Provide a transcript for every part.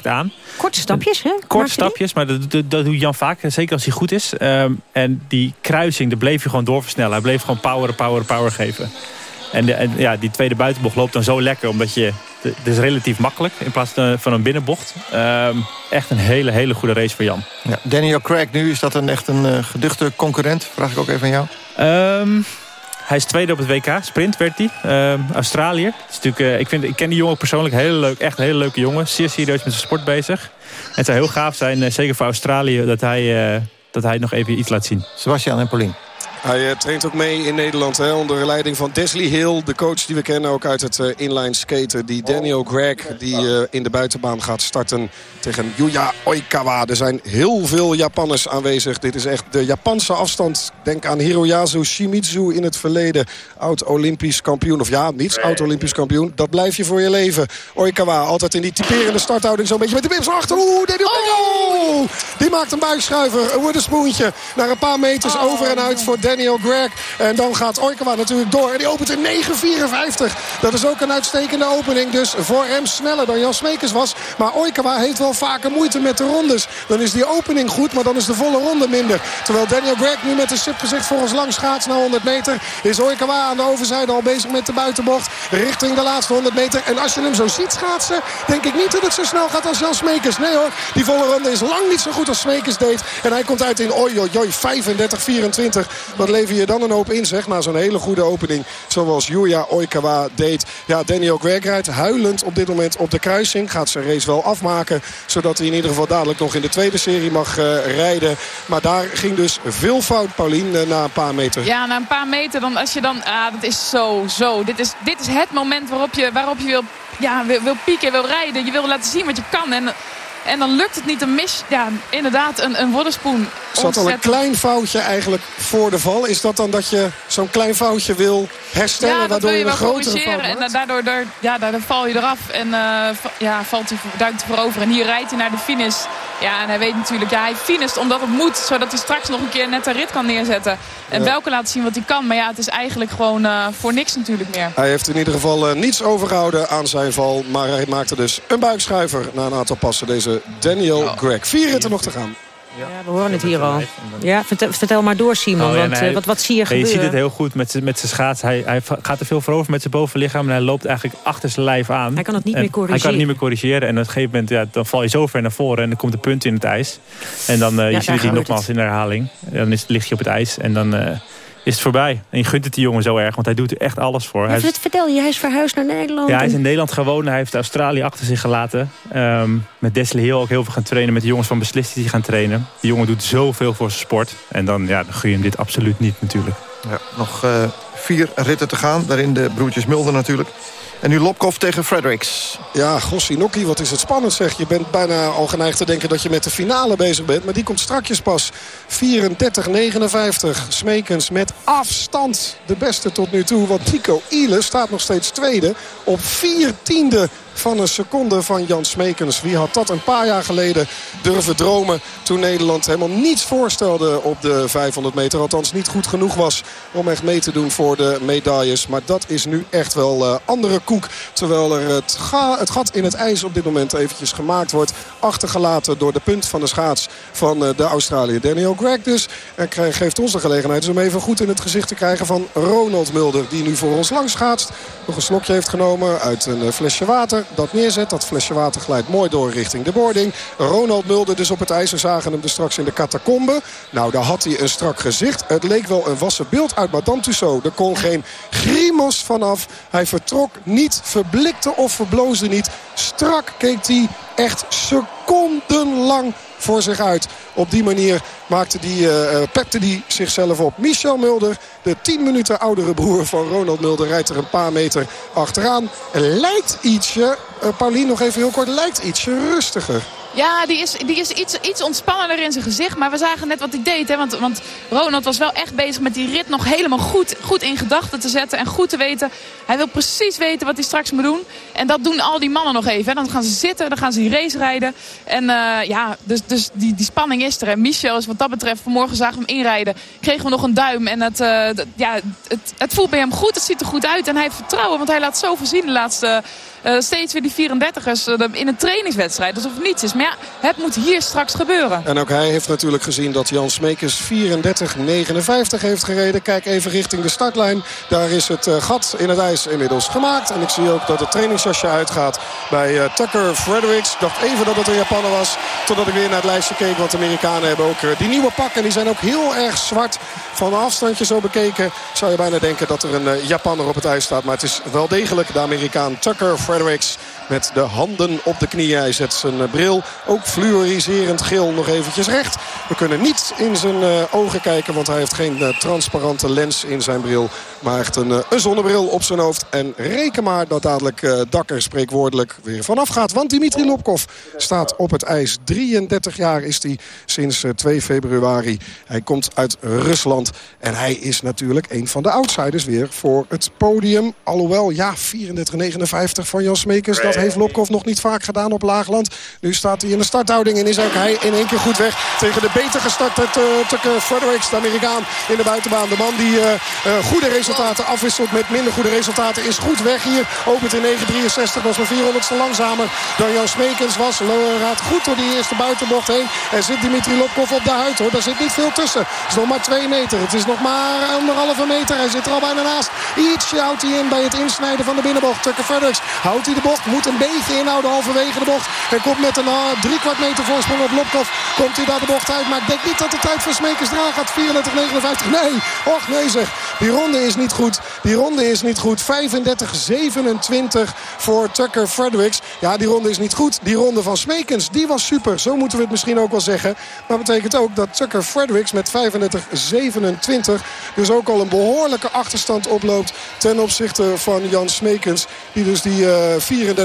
aan. Korte stapjes, hè? Korte stapjes, maar dat, dat, dat doet Jan vaak. Zeker als hij goed is. Um, en die kruising, daar bleef je gewoon doorversnellen. Hij bleef gewoon power, power, power geven. En, de, en ja, die tweede buitenbocht loopt dan zo lekker. Omdat je... Het is relatief makkelijk in plaats van een binnenbocht. Um, echt een hele, hele goede race voor Jan. Ja, Daniel Craig nu, is dat een, echt een uh, geduchte concurrent? Vraag ik ook even aan jou. Um, hij is tweede op het WK, sprint werd hij. Uh, Australië. uh, ik, vind, ik ken die jongen persoonlijk, heel leuk, echt een hele leuke jongen. Zeer serieus met zijn sport bezig. En het zou heel gaaf zijn, uh, zeker voor Australië, dat hij, dat hij nog even iets laat zien. Sebastian en Paulien. Hij uh, traint ook mee in Nederland hè, onder leiding van Desley Hill. De coach die we kennen ook uit het uh, inline skaten. Die Daniel Gregg die uh, in de buitenbaan gaat starten tegen Yuya Oikawa. Er zijn heel veel Japanners aanwezig. Dit is echt de Japanse afstand. Denk aan Hiroyasu Shimizu in het verleden. Oud-Olympisch kampioen. Of ja, niets oud-Olympisch kampioen. Dat blijf je voor je leven. Oikawa altijd in die typerende starthouding. Zo'n beetje met de wips achter. Oeh, Daniel oh! Die maakt een buikschuiver. Een woodenspoentje. Naar een paar meters oh. over en uit voor Daniel Gregg. En dan gaat Oikawa natuurlijk door. En die opent in 9.54. Dat is ook een uitstekende opening. Dus voor hem sneller dan Jan Smekers was. Maar Oikawa heeft wel vaker moeite met de rondes. Dan is die opening goed, maar dan is de volle ronde minder. Terwijl Daniel Gregg nu met een gezicht voor ons lang schaats naar 100 meter. Is Oikawa aan de overzijde al bezig met de buitenbocht. Richting de laatste 100 meter. En als je hem zo ziet schaatsen, denk ik niet dat het zo snel gaat als Jan Smekers. Nee hoor, die volle ronde is lang niet zo goed als Smekers deed. En hij komt uit in oi 35-24. Wat lever je dan een hoop in, zeg. Na zo'n hele goede opening. Zoals Yuya Oikawa deed. Ja, Daniel Gregg rijdt huilend op dit moment op de kruising. Gaat zijn race wel afmaken. Zodat hij in ieder geval dadelijk nog in de tweede serie mag uh, rijden. Maar daar ging dus veel fout, Paulien, uh, na een paar meter. Ja, na een paar meter. Dan, als je dan, ah, dat is zo, zo. Dit is, dit is het moment waarop je, waarop je wil, ja, wil, wil pieken, wil rijden. Je wil laten zien wat je kan. En en dan lukt het niet. Dan mis ja, inderdaad een, een. Zat al een klein foutje eigenlijk voor de val. Is dat dan dat je zo'n klein foutje wil herstellen? Ja, waardoor wil je, je een grotere fout En daardoor, daardoor, ja, daardoor val je eraf. En uh, ja, valt hij, duikt hij voorover. En hier rijdt hij naar de finish. Ja, en hij weet natuurlijk, ja, hij finisht omdat het moet. Zodat hij straks nog een keer net een rit kan neerzetten. En ja. welke laten zien wat hij kan. Maar ja, het is eigenlijk gewoon uh, voor niks natuurlijk meer. Hij heeft in ieder geval uh, niets overgehouden aan zijn val. Maar hij maakte dus een buikschuiver na een aantal passen. Deze Daniel oh. Greg. Vier ritten nog te gaan. Ja, we horen het hier al. Ja, vertel, vertel maar door, Simon. Oh, ja, want, hij, wat, wat zie je gebeuren? Je ziet het heel goed met zijn schaats. Hij, hij gaat er veel voor over met zijn bovenlichaam. En hij loopt eigenlijk achter zijn lijf aan. Hij kan het niet meer corrigeren. Hij kan het niet meer corrigeren. En op een gegeven moment ja, dan val je zo ver naar voren. En dan komt de punt in het ijs. En dan uh, je ziet het nogmaals in de herhaling. En dan is, ligt je op het ijs. En dan... Uh, is het voorbij. En je gunt het die jongen zo erg, want hij doet er echt alles voor. Is... Vertel je, hij is verhuisd naar Nederland. Ja, hij is in Nederland gewoond. Hij heeft Australië achter zich gelaten. Um, met Desley Hill ook heel veel gaan trainen. Met de jongens van Beslist die gaan trainen. Die jongen doet zoveel voor zijn sport. En dan, ja, dan gun je hem dit absoluut niet natuurlijk. Ja, nog uh, vier ritten te gaan. Daarin de broertjes Mulder natuurlijk. En nu Lopkov tegen Fredericks. Ja, Gossinokki, wat is het spannend zeg. Je bent bijna al geneigd te denken dat je met de finale bezig bent. Maar die komt strakjes pas. 34-59. Smekens met afstand de beste tot nu toe. Want Tico Iele staat nog steeds tweede. Op vier tiende van een seconde van Jan Smekens. Wie had dat een paar jaar geleden durven dromen... toen Nederland helemaal niets voorstelde op de 500 meter. Althans niet goed genoeg was om echt mee te doen voor de medailles. Maar dat is nu echt wel uh, andere koek. Terwijl er het, ga, het, gat in het ijs op dit moment eventjes gemaakt wordt. Achtergelaten door de punt van de schaats van uh, de Australiër Daniel Gregg dus. En geeft ons de gelegenheid om even goed in het gezicht te krijgen van Ronald Mulder. Die nu voor ons langs schaatst. Nog een slokje heeft genomen uit een uh, flesje water dat neerzet. Dat flesje water glijdt mooi door richting de boarding. Ronald Mulder dus op het ijs. We zagen hem dus straks in de catacombe. Nou, daar had hij een strak gezicht. Het leek wel een wassen beeld uit Madame Tussauds. Er kon geen grimos vanaf. Hij vertrok niet, verblikte of verbloosde niet. Strak keek hij echt secondenlang voor zich uit. Op die manier maakte die, uh, pepte hij zichzelf op. Michel Mulder, de 10 minuten oudere broer van Ronald Mulder... rijdt er een paar meter achteraan. Lijkt ietsje, uh, Paulien nog even heel kort, lijkt ietsje rustiger. Ja, die is, die is iets, iets ontspannender in zijn gezicht. Maar we zagen net wat hij deed. Hè? Want, want Ronald was wel echt bezig met die rit nog helemaal goed, goed in gedachten te zetten. En goed te weten. Hij wil precies weten wat hij straks moet doen. En dat doen al die mannen nog even. Hè? Dan gaan ze zitten, dan gaan ze race rijden. En uh, ja, dus, dus die, die spanning is er. En Michel is wat dat betreft, vanmorgen zagen we hem inrijden. Kregen we nog een duim. En het, uh, ja, het, het voelt bij hem goed. Het ziet er goed uit. En hij heeft vertrouwen. Want hij laat zoveel zien de laatste steeds weer die 34ers uh, in een trainingswedstrijd. Alsof het niets is. Maar ja, het moet hier straks gebeuren. En ook hij heeft natuurlijk gezien dat Jan Smekers 34-59 heeft gereden. Kijk even richting de startlijn. Daar is het uh, gat in het ijs inmiddels gemaakt. En ik zie ook dat het trainingsjasje uitgaat bij Tucker Fredericks. Ik dacht even dat het een Japaner was. Totdat ik weer naar het lijstje keek. Want de Amerikanen hebben ook die nieuwe pakken. Die zijn ook heel erg zwart. Van afstandje zo bekeken zou je bijna denken dat er een Japaner op het ijs staat. Maar het is wel degelijk de Amerikaan Tucker Fredericks Fredericks met de handen op de knieën. Hij zet zijn eh, bril, ook fluoriserend geel, nog eventjes recht. We kunnen niet in zijn uh, ogen kijken, want hij heeft geen uh, transparante lens in zijn bril. Maar echt een, een, zonnebril op zijn hoofd. En reken maar dat dadelijk Dakker spreekwoordelijk weer vanaf gaat. Want Dimitri Lopkov staat op het ijs. 33 jaar is hij sinds 2 februari. Hij komt uit Rusland. En hij is natuurlijk een van de outsiders weer voor het podium. Alhoewel, ja, 34-59 van Jan Smekers. Dat heeft Lopkov nog niet vaak gedaan op Laagland. Nu staat hij in de starthouding en is ook hij in één keer goed weg. Tegen de beter gestarte Tucker Fredericks, de Amerikaan in de buitenbaan. De man die uh, uh, goede resultaten afwisselt met minder goede resultaten is goed weg hier. Opent in 9.63, was maar 400ste langzamer dan Jan Smekens was. Gaat goed door die eerste buitenbocht heen. En zit Dimitri Lopkov op de huid hoor. Daar zit niet veel tussen. Het is nog maar 2 meter. Het is nog maar anderhalve meter. Hij zit er al bijna naast. Ietsje houdt hij in bij het insnijden van de binnenbocht. Tucker Fredericks houdt hij de bocht. Moet een beetje inhouden halverwege de bocht. Hij komt met een uh, drie kwart meter voorsprong op Lopkov. Komt hij daar de bocht uit. Maar ik denk niet dat de tijd van Smekers eraan gaat. 34-59. Nee. Och nee zeg. Die ronde is niet goed. Die ronde is niet goed. 35-27 voor Tucker Fredericks. Ja, die ronde is niet goed. Die ronde van Smekens, die was super. Zo moeten we het misschien ook wel zeggen. Maar betekent ook dat Tucker Fredericks met 35-27... dus ook al een behoorlijke achterstand oploopt... ten opzichte van Jan Smekens. Die dus die uh,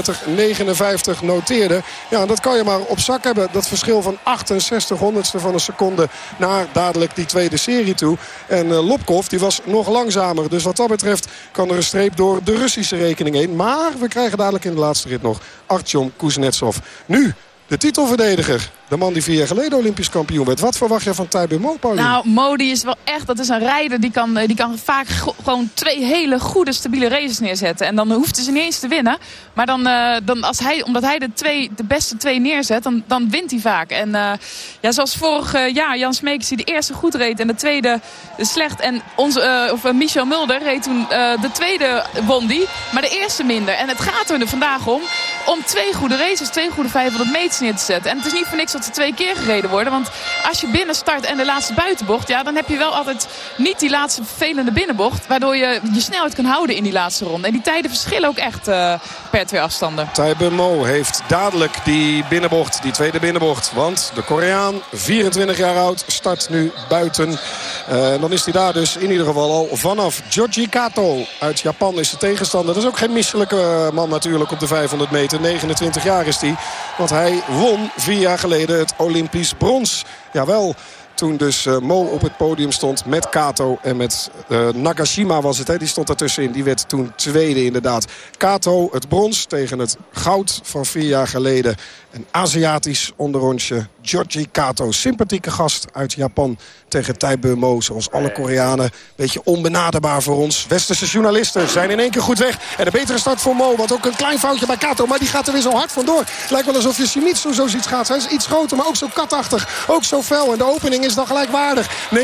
34-59 noteerde. Ja, dat kan je maar op zak hebben. Dat verschil van 68 honderdste van een seconde... naar dadelijk die tweede serie toe. En uh, Lopkov, die was nog langzamer. Dus wat dat betreft kan er een streep door de Russische rekening heen. Maar we krijgen dadelijk in de laatste rit nog Artyom Kuznetsov. Nu de titelverdediger. De man die vier jaar geleden Olympisch kampioen werd. Wat verwacht je van Tijbe Mo? Nou, Mo die is wel echt, dat is een rijder. Die kan, die kan vaak gewoon twee hele goede, stabiele races neerzetten. En dan hoeft ze niet eens te winnen. Maar dan, uh, dan als hij, omdat hij de, twee, de beste twee neerzet, dan, dan wint hij vaak. En uh, ja, zoals vorig jaar, Jan Smeekers die de eerste goed reed en de tweede slecht. En onze, of Michel Mulder reed toen de tweede won die, maar de eerste minder. En het gaat er vandaag om, om twee goede races, twee goede 500 meters neer te zetten. En het is niet voor niks dat ze twee keer gereden worden. Want als je binnen start en de laatste buitenbocht... Ja, dan heb je wel altijd niet die laatste vervelende binnenbocht... waardoor je je snelheid kan houden in die laatste ronde. En die tijden verschillen ook echt uh, per twee afstanden. Taibe Mo heeft dadelijk die binnenbocht, die tweede binnenbocht. Want de Koreaan, 24 jaar oud, start nu buiten. Uh, dan is hij daar dus in ieder geval al vanaf. Georgi Kato uit Japan is de tegenstander. Dat is ook geen misselijke man natuurlijk op de 500 meter. 29 jaar is hij. Want hij won vier jaar geleden het Olympisch brons. Jawel, toen dus uh, Mo op het podium stond met Kato en met uh, Nagashima was het. Hè, die stond daartussenin. Die werd toen tweede inderdaad. Kato het brons tegen het goud van vier jaar geleden. Een Aziatisch onderrondje. Georgi Kato, sympathieke gast uit Japan tegen Taibe Mo. Zoals alle Koreanen. Beetje onbenaderbaar voor ons. Westerse journalisten zijn in één keer goed weg. En een betere start voor Mo. Want ook een klein foutje bij Kato. Maar die gaat er weer zo hard vandoor. Lijkt wel alsof je Shimizu zo ziet gaan. Hij is iets groter, maar ook zo katachtig. Ook zo fel. En de opening is dan gelijkwaardig. 9,66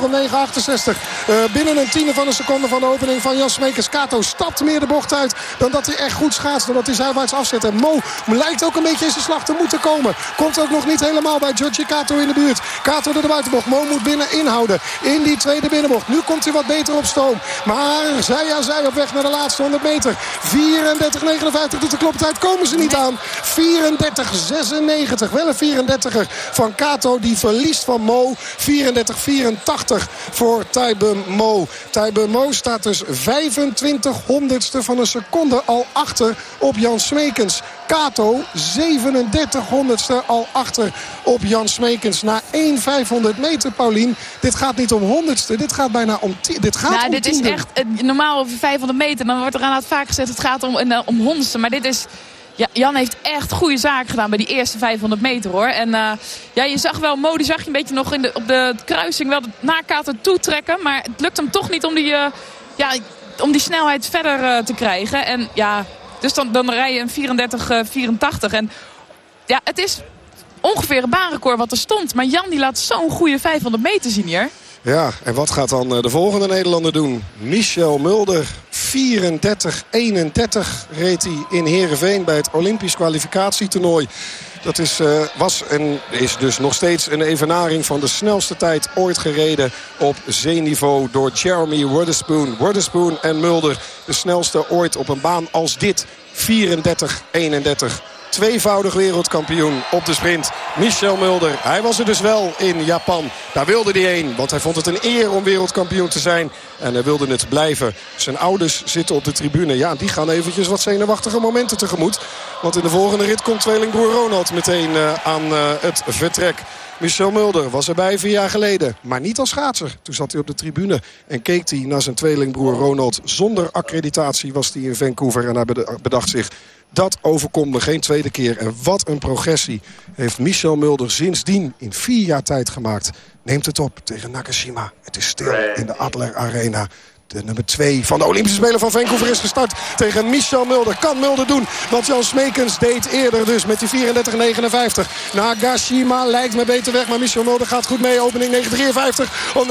of 9,68. Uh, binnen een tiende van een seconde van de opening van Jan Smekers. Kato stapt meer de bocht uit dan dat hij echt goed schaatst. Dan dat hij zijwaarts afzet. En Mo lijkt ook een beetje zijn slag te moeten komen. Komt ook nog niet helemaal bij Giorgi Kato in de buurt. Kato door de buitenbocht. Mo moet binnen inhouden in die tweede binnenbocht. Nu komt hij wat beter op stoom. Maar zij aan zij op weg naar de laatste 100 meter. 34,59 doet de kloptijd. Komen ze niet aan. 34,96. Wel een 34er van Kato. Die verliest van Mo. 34,84 voor Taibe Mo. Taibe Mo staat dus 25 honderdste van een seconde al achter op Jan Smekens. Kato 37 honderdste al achter op Jan Smekens. Na 1 500 meter, Paulien. Dit gaat niet om honderdste, dit gaat bijna om Dit gaat nou, om dit is echt normaal over 500 meter. Dan wordt er aan het vaak gezegd het gaat om, uh, om honderdste. Maar dit is... Ja, Jan heeft echt goede zaken gedaan bij die eerste 500 meter hoor. En uh, ja, je zag wel, Modi zag je een beetje nog in de, op de kruising wel de nakaten toetrekken. Maar het lukt hem toch niet om die, uh, ja, om die snelheid verder uh, te krijgen. En ja, dus dan, dan rij je een 34-84. en ja, het is ongeveer een baanrecord wat er stond. Maar Jan die laat zo'n goede 500 meter zien hier. Ja, en wat gaat dan de volgende Nederlander doen? Michel Mulder, 34-31 reed hij in Heerenveen bij het Olympisch kwalificatietoernooi. Dat is, uh, was en is dus nog steeds een evenaring van de snelste tijd ooit gereden op zeeniveau door Jeremy Wotherspoon. Wotherspoon en Mulder de snelste ooit op een baan als dit. 34-31 tweevoudig wereldkampioen op de sprint. Michel Mulder, hij was er dus wel in Japan. Daar wilde hij heen, want hij vond het een eer om wereldkampioen te zijn. En hij wilde het blijven. Zijn ouders zitten op de tribune. Ja, die gaan eventjes wat zenuwachtige momenten tegemoet. Want in de volgende rit komt tweelingbroer Ronald meteen uh, aan uh, het vertrek. Michel Mulder was erbij vier jaar geleden. Maar niet als schaatser. Toen zat hij op de tribune en keek hij naar zijn tweelingbroer Ronald. Zonder accreditatie was hij in Vancouver. En hij bedacht zich, dat overkomt me geen tweede keer. En wat een progressie heeft Michel Mulder sindsdien in vier jaar tijd gemaakt. Neemt het op tegen Nakashima. Het is stil in de Adler Arena. De nummer 2 van de Olympische Spelen van Vancouver is gestart tegen Michel Mulder. Kan Mulder doen wat Jan Smekens deed eerder dus met die 34-59. Nagashima lijkt me beter weg, maar Michel Mulder gaat goed mee. Opening 9.53 op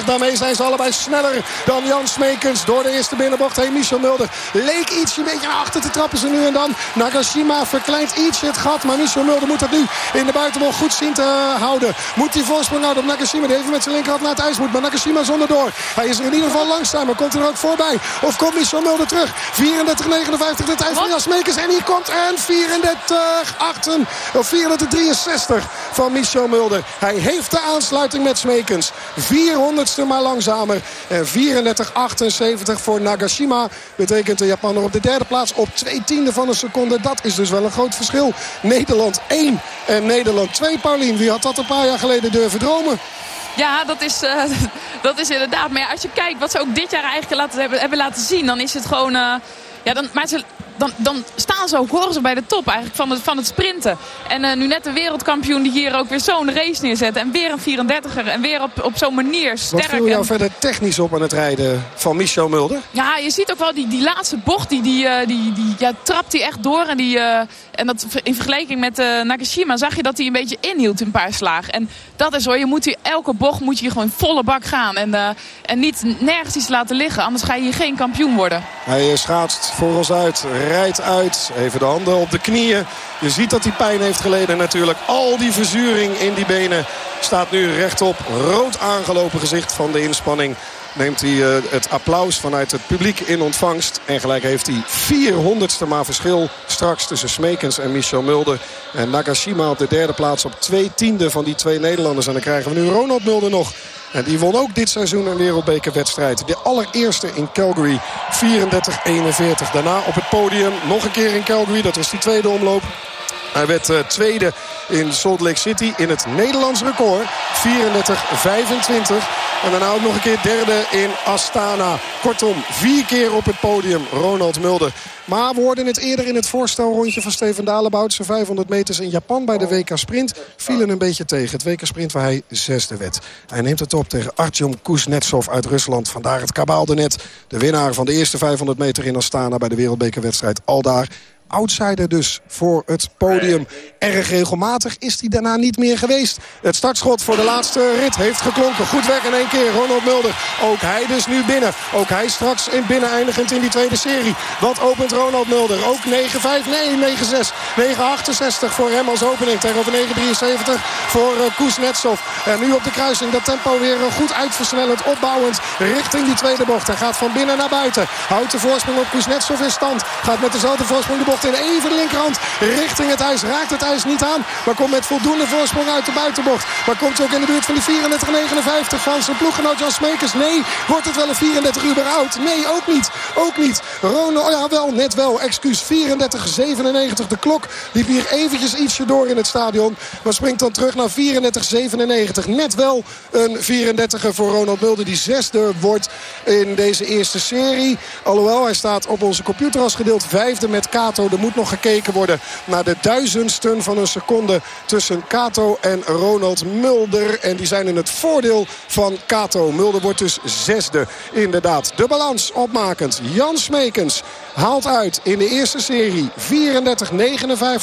9.58. Daarmee zijn ze allebei sneller dan Jan Smekens. Door de eerste binnenbocht heen Michel Mulder leek iets een beetje naar achter te trappen ze nu en dan. Nagashima verkleint iets het gat, maar Michel Mulder moet dat nu in de buitenbocht goed zien te houden. Moet die voorsprong houden op Nagashima. Die even met zijn linkerhand naar het ijs moet, maar Nagashima zonder door. Hij is er in ieder geval geval langzamer. Komt er ook voorbij. Of komt Michel Mulder terug. 34-59 de tijd van Jas Meekers. En hier komt een 34 of 34-63 van Michel Mulder. Hij heeft de aansluiting met Smekens. 400ste maar langzamer. En 34-78 voor Nagashima. Betekent de Japaner op de derde plaats op twee tiende van een seconde. Dat is dus wel een groot verschil. Nederland 1 en Nederland 2. Paulien, wie had dat een paar jaar geleden durven dromen? Ja, dat is, uh, dat is inderdaad. Maar als je kijkt wat ze ook dit jaar eigenlijk laten, hebben, hebben laten zien... dan is het gewoon... Ja, dan, maar ze, dan, dan staan ze ook, horen ze bij de top eigenlijk van het, van het sprinten. En uh, nu net de wereldkampioen die hier ook weer zo'n race neerzet. En weer een 34er. En weer op, op zo'n manier sterk. Wat viel jou verder technisch op aan het rijden van Michel Mulder? Ja, je ziet ook wel die, die laatste bocht. Die, die, uh, die, die ja, trapt hij echt door. En, die, uh, en dat, in vergelijking met Nakashima zag je dat hij een beetje inhield een paar slagen. En dat is hoor, je moet hier, elke bocht moet je gewoon volle bak gaan. En, en niet nergens iets laten liggen. Anders ga je hier geen kampioen worden. Hij schaatst voor ons uit rijdt uit. Even de handen op de knieën. Je ziet dat hij pijn heeft geleden natuurlijk. Al die verzuring in die benen staat nu rechtop. Rood aangelopen gezicht van de inspanning neemt hij uh, het applaus vanuit het publiek in ontvangst. En gelijk heeft hij 400ste maar verschil straks tussen Smekens en Michel Mulder. En Nagashima op de derde plaats op twee tiende van die twee Nederlanders. En dan krijgen we nu Ronald Mulder nog. En die won ook dit seizoen een wereldbekerwedstrijd. De allereerste in Calgary. 34-41. Daarna op het podium nog een keer in Calgary. Dat was die tweede omloop. Hij werd uh, tweede in Salt Lake City in het Nederlands record. 34-25. En daarna ook nog een keer derde in Astana. Kortom, vier keer op het podium Ronald Mulder. Maar we hoorden het eerder in het voorstelrondje van Steven Dalebout. Zijn 500 meters in Japan bij de WK Sprint vielen een beetje tegen. Het WK Sprint waar hij zesde werd. Hij neemt het op tegen Artyom Kuznetsov uit Rusland. Vandaar het kabaal net. De winnaar van de eerste 500 meter in Astana bij de wereldbekerwedstrijd. Aldaar outsider dus voor het podium. Erg regelmatig is hij daarna niet meer geweest. Het startschot voor de laatste rit heeft geklonken. Goed weg in één keer. Ronald Mulder. Ook hij dus nu binnen. Ook hij straks in binnen eindigend in die tweede serie. Wat opent Ronald Mulder? Ook 9-5, nee 9-6. 9-68 voor hem als opening. Tegenover 9-73 voor uh, Kuznetsov. En nu op de kruising dat tempo weer uh, goed uitversnellend, opbouwend richting die tweede bocht. Hij gaat van binnen naar buiten. Houdt de voorsprong op Kuznetsov in stand. Gaat met dezelfde voorsprong de bocht in. Even de linkerhand richting het ijs. Raakt het ijs niet aan. Maar komt met voldoende voorsprong uit de buitenbocht. Maar komt hij ook in de buurt van die 34-59 van zijn ploeggenoot Jan Smekers. Nee, wordt het wel een 34 uur oud? Nee, ook niet. Ook niet. Ronald, oh ja wel, net wel. Excuus, 34-97. De klok liep hier eventjes ietsje door in het stadion. Maar springt dan terug naar 34-97. Net wel een 34er voor Ronald Mulder. Die zesde wordt in deze eerste serie. Alhoewel, hij staat op onze computer als gedeeld vijfde met Er moet nog gekeken worden naar de duizendsten van een seconde tussen Kato en Ronald Mulder. En die zijn in het voordeel van Kato. Mulder wordt dus zesde. Inderdaad, de balans opmakend. Jan Smekens haalt uit in de eerste serie 34-59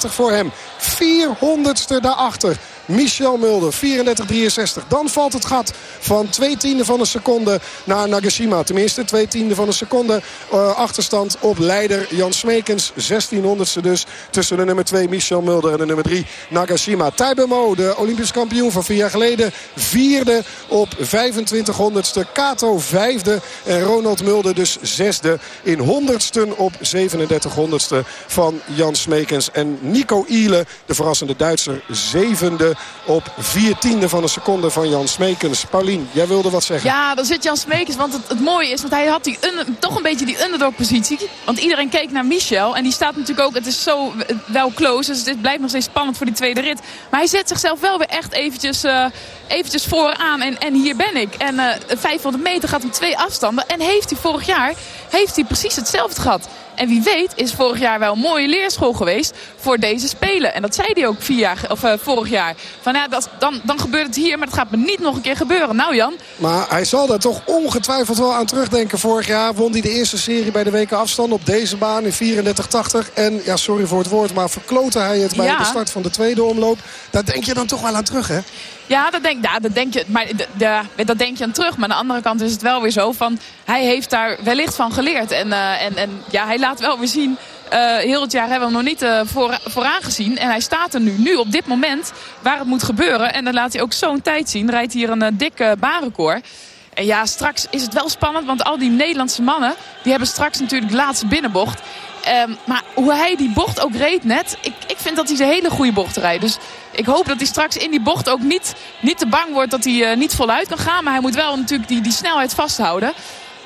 voor hem. 400ste daarachter. Michel Mulder, 34-63. Dan valt het gat van twee tienden van een seconde naar Nagashima. Tenminste, twee tienden van een seconde uh, achterstand op leider Jan Smekens. 1600ste dus tussen de nummer 2 Michel Mulder en de nummer 3 Nagashima. Taibemo, de Olympisch kampioen van vier jaar geleden. Vierde op 2500ste. Kato vijfde. En Ronald Mulder dus zesde in honderdsten op 3700ste van Jan Smekens. En Nico Iele, de verrassende Duitser, zevende op vier tiende van een seconde van Jan Smekens. Paulien, jij wilde wat zeggen. Ja, dan zit Jan Smekens. Want het, het mooie is, want hij had die toch een beetje die underdog positie. Want iedereen keek naar Michel. En die staat natuurlijk ook, het is zo wel close. Dus het blijft nog steeds spannend voor die tweede rit. Maar hij zet zichzelf wel weer echt eventjes, uh, eventjes vooraan. En, en hier ben ik. En uh, eh, 500 meter gaat om twee afstanden. En heeft hij vorig jaar heeft hij precies hetzelfde gehad. En wie weet is vorig jaar wel een mooie leerschool geweest voor deze Spelen. En dat zei hij ook vier jaar, of, uh, vorig jaar. Van ja, dat, dan, dan gebeurt het hier, maar dat gaat me niet nog een keer gebeuren. Nou Jan. Maar hij zal daar toch ongetwijfeld wel aan terugdenken. Vorig jaar won hij de eerste serie bij de weken afstand op deze baan in 34-80. En ja, sorry voor het woord, maar verklote hij het bij de start van de tweede omloop. Daar denk je dan toch wel aan terug, hè? Ja, dat denk, ja, dat denk je, maar de, de, dat denk je aan terug. Maar aan de andere kant is het wel weer zo van... hij heeft daar wellicht van geleerd. En, uh, en, en ja, hij laat wel weer zien... Uh, heel het jaar hebben we hem nog niet uh, voor, vooraan gezien. En hij staat er nu, nu op dit moment, waar het moet gebeuren. En dan laat hij ook zo'n tijd zien. Rijdt hier een uh, dik baanrecord. En ja, straks is het wel spannend. Want al die Nederlandse mannen, die hebben straks natuurlijk de laatste binnenbocht. Um, maar hoe hij die bocht ook reed net, ik, ik vind dat hij een hele goede bocht rijdt. Dus ik hoop dat hij straks in die bocht ook niet, niet te bang wordt dat hij uh, niet voluit kan gaan. Maar hij moet wel natuurlijk die, die snelheid vasthouden.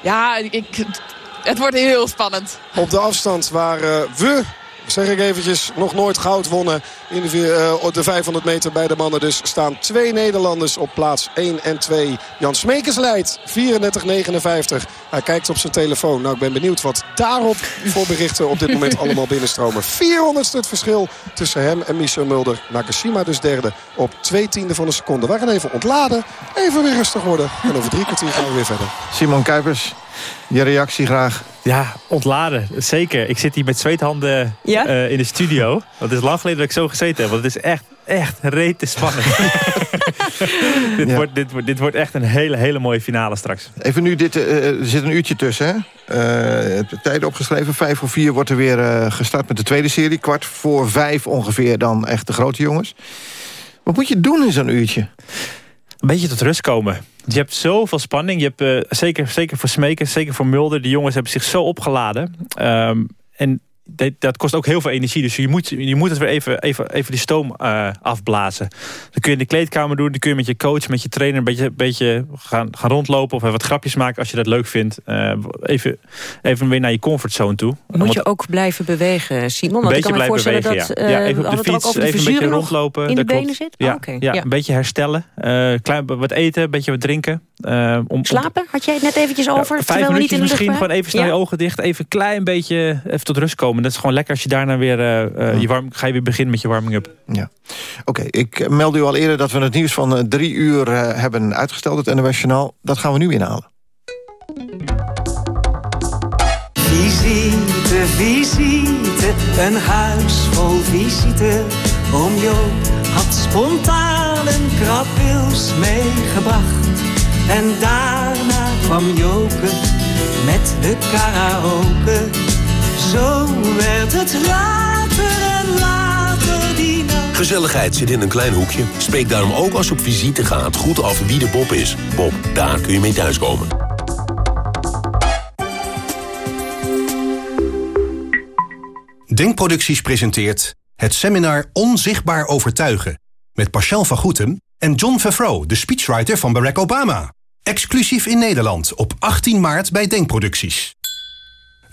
Ja, ik, het wordt heel spannend. Op de afstand waar uh, we zeg ik eventjes, nog nooit goud wonnen in de, uh, de 500 meter bij de mannen. Dus staan twee Nederlanders op plaats 1 en 2. Jan Smekers leidt 34-59. Hij kijkt op zijn telefoon. Nou, ik ben benieuwd wat daarop voor berichten op dit moment allemaal binnenstromen. 400 het verschil tussen hem en Michel Mulder. Nakashima dus derde op twee tiende van een seconde. We gaan even ontladen, even weer rustig worden. En over drie kwartier gaan we weer verder. Simon Kuipers, je reactie graag. Ja, ontladen. Zeker. Ik zit hier met zweethanden uh, in de studio. Want het is lang geleden dat ik zo gezeten heb. Want het is echt, echt rete spannend. dit, wordt, dit, wordt, dit wordt echt een hele, hele mooie finale straks. Even nu, dit, uh, er zit een uurtje tussen, hè? Uh, tijden opgeschreven. Vijf voor vier wordt er weer uh, gestart met de tweede serie. Kwart voor vijf ongeveer dan echt de grote jongens. Wat moet je doen in zo'n uurtje? Een beetje tot rust komen. Je hebt zoveel spanning. Je hebt, uh, zeker, zeker voor Smeken, zeker voor Mulder. Die jongens hebben zich zo opgeladen. Um, en dat kost ook heel veel energie. Dus je moet, je moet het weer even, even, even die stoom uh, afblazen. Dat kun je in de kleedkamer doen. Dan kun je met je coach, met je trainer... een beetje, beetje gaan, gaan rondlopen of wat grapjes maken als je dat leuk vindt. Uh, even, even weer naar je comfortzone toe. Moet je ook blijven bewegen, Simon? Want een beetje blijven bewegen, dat, ja. Uh, ja. Even op de fiets, even een beetje rondlopen. In de benen zit? Ja, oh, okay. ja, een beetje herstellen. klein, wat eten, een beetje wat drinken. om, Slapen? Had jij het net eventjes over? vijf misschien, gewoon even snel je ogen dicht. Even een klein beetje even tot rust komen. Dat is gewoon lekker als je daarna weer... Uh, je warm, ga je weer beginnen met je warming-up. Ja. Oké, ik meld u al eerder dat we het nieuws van uh, drie uur hebben uitgesteld. Het NOS Journaal. Dat gaan we nu inhalen. Visite, visite, een huis vol visite. Oom Joop had spontaan een krabwils meegebracht. En daarna kwam Joke met de karaoke. Zo werd het later en later die nacht. Gezelligheid zit in een klein hoekje. Spreek daarom ook als je op visite gaat goed af wie de Bob is. Bob, daar kun je mee thuiskomen. Denkproducties presenteert het seminar Onzichtbaar Overtuigen... met Pascal van Goetem en John Favreau, de speechwriter van Barack Obama. Exclusief in Nederland op 18 maart bij Denkproducties.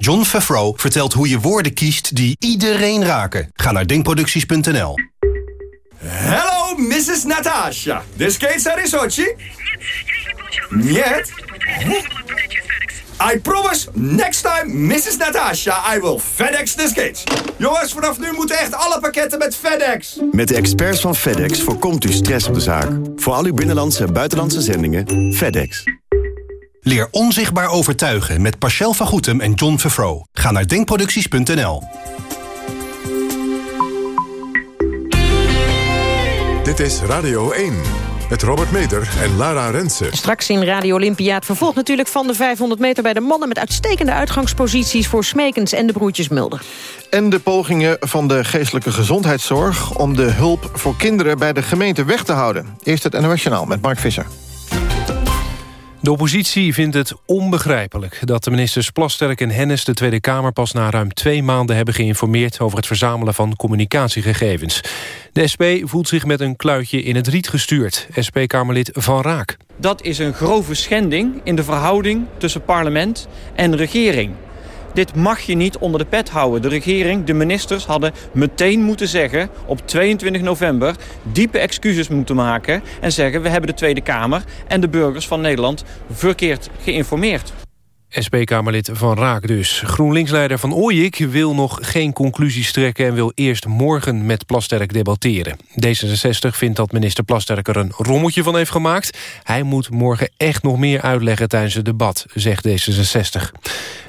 John Favreau vertelt hoe je woorden kiest die iedereen raken. Ga naar denkproducties.nl. Hello, Mrs. Natasha. The skates are in Sochi? Niet? I promise, next time, Mrs. Natasha, I will FedEx the skates. Jongens, vanaf nu moeten echt alle pakketten met FedEx. Met de experts van FedEx voorkomt u stress op de zaak. Voor al uw binnenlandse en buitenlandse zendingen, FedEx. Leer onzichtbaar overtuigen met Pascal van Goetem en John Favreau. Ga naar denkproducties.nl. Dit is Radio 1 met Robert Meter en Lara Rensen. Straks in Radio Olympia het vervolg natuurlijk van de 500 meter bij de mannen... met uitstekende uitgangsposities voor Smekens en de broertjes Mulder. En de pogingen van de geestelijke gezondheidszorg... om de hulp voor kinderen bij de gemeente weg te houden. Eerst het NOS met Mark Visser. De oppositie vindt het onbegrijpelijk dat de ministers Plasterk en Hennis de Tweede Kamer pas na ruim twee maanden hebben geïnformeerd over het verzamelen van communicatiegegevens. De SP voelt zich met een kluitje in het riet gestuurd. SP-Kamerlid Van Raak. Dat is een grove schending in de verhouding tussen parlement en regering. Dit mag je niet onder de pet houden. De regering, de ministers hadden meteen moeten zeggen... op 22 november diepe excuses moeten maken... en zeggen we hebben de Tweede Kamer en de burgers van Nederland verkeerd geïnformeerd. SP-Kamerlid Van Raak dus. GroenLinks-leider Van Ooyik wil nog geen conclusies trekken... en wil eerst morgen met Plasterk debatteren. D66 vindt dat minister Plasterk er een rommeltje van heeft gemaakt. Hij moet morgen echt nog meer uitleggen tijdens het debat, zegt D66.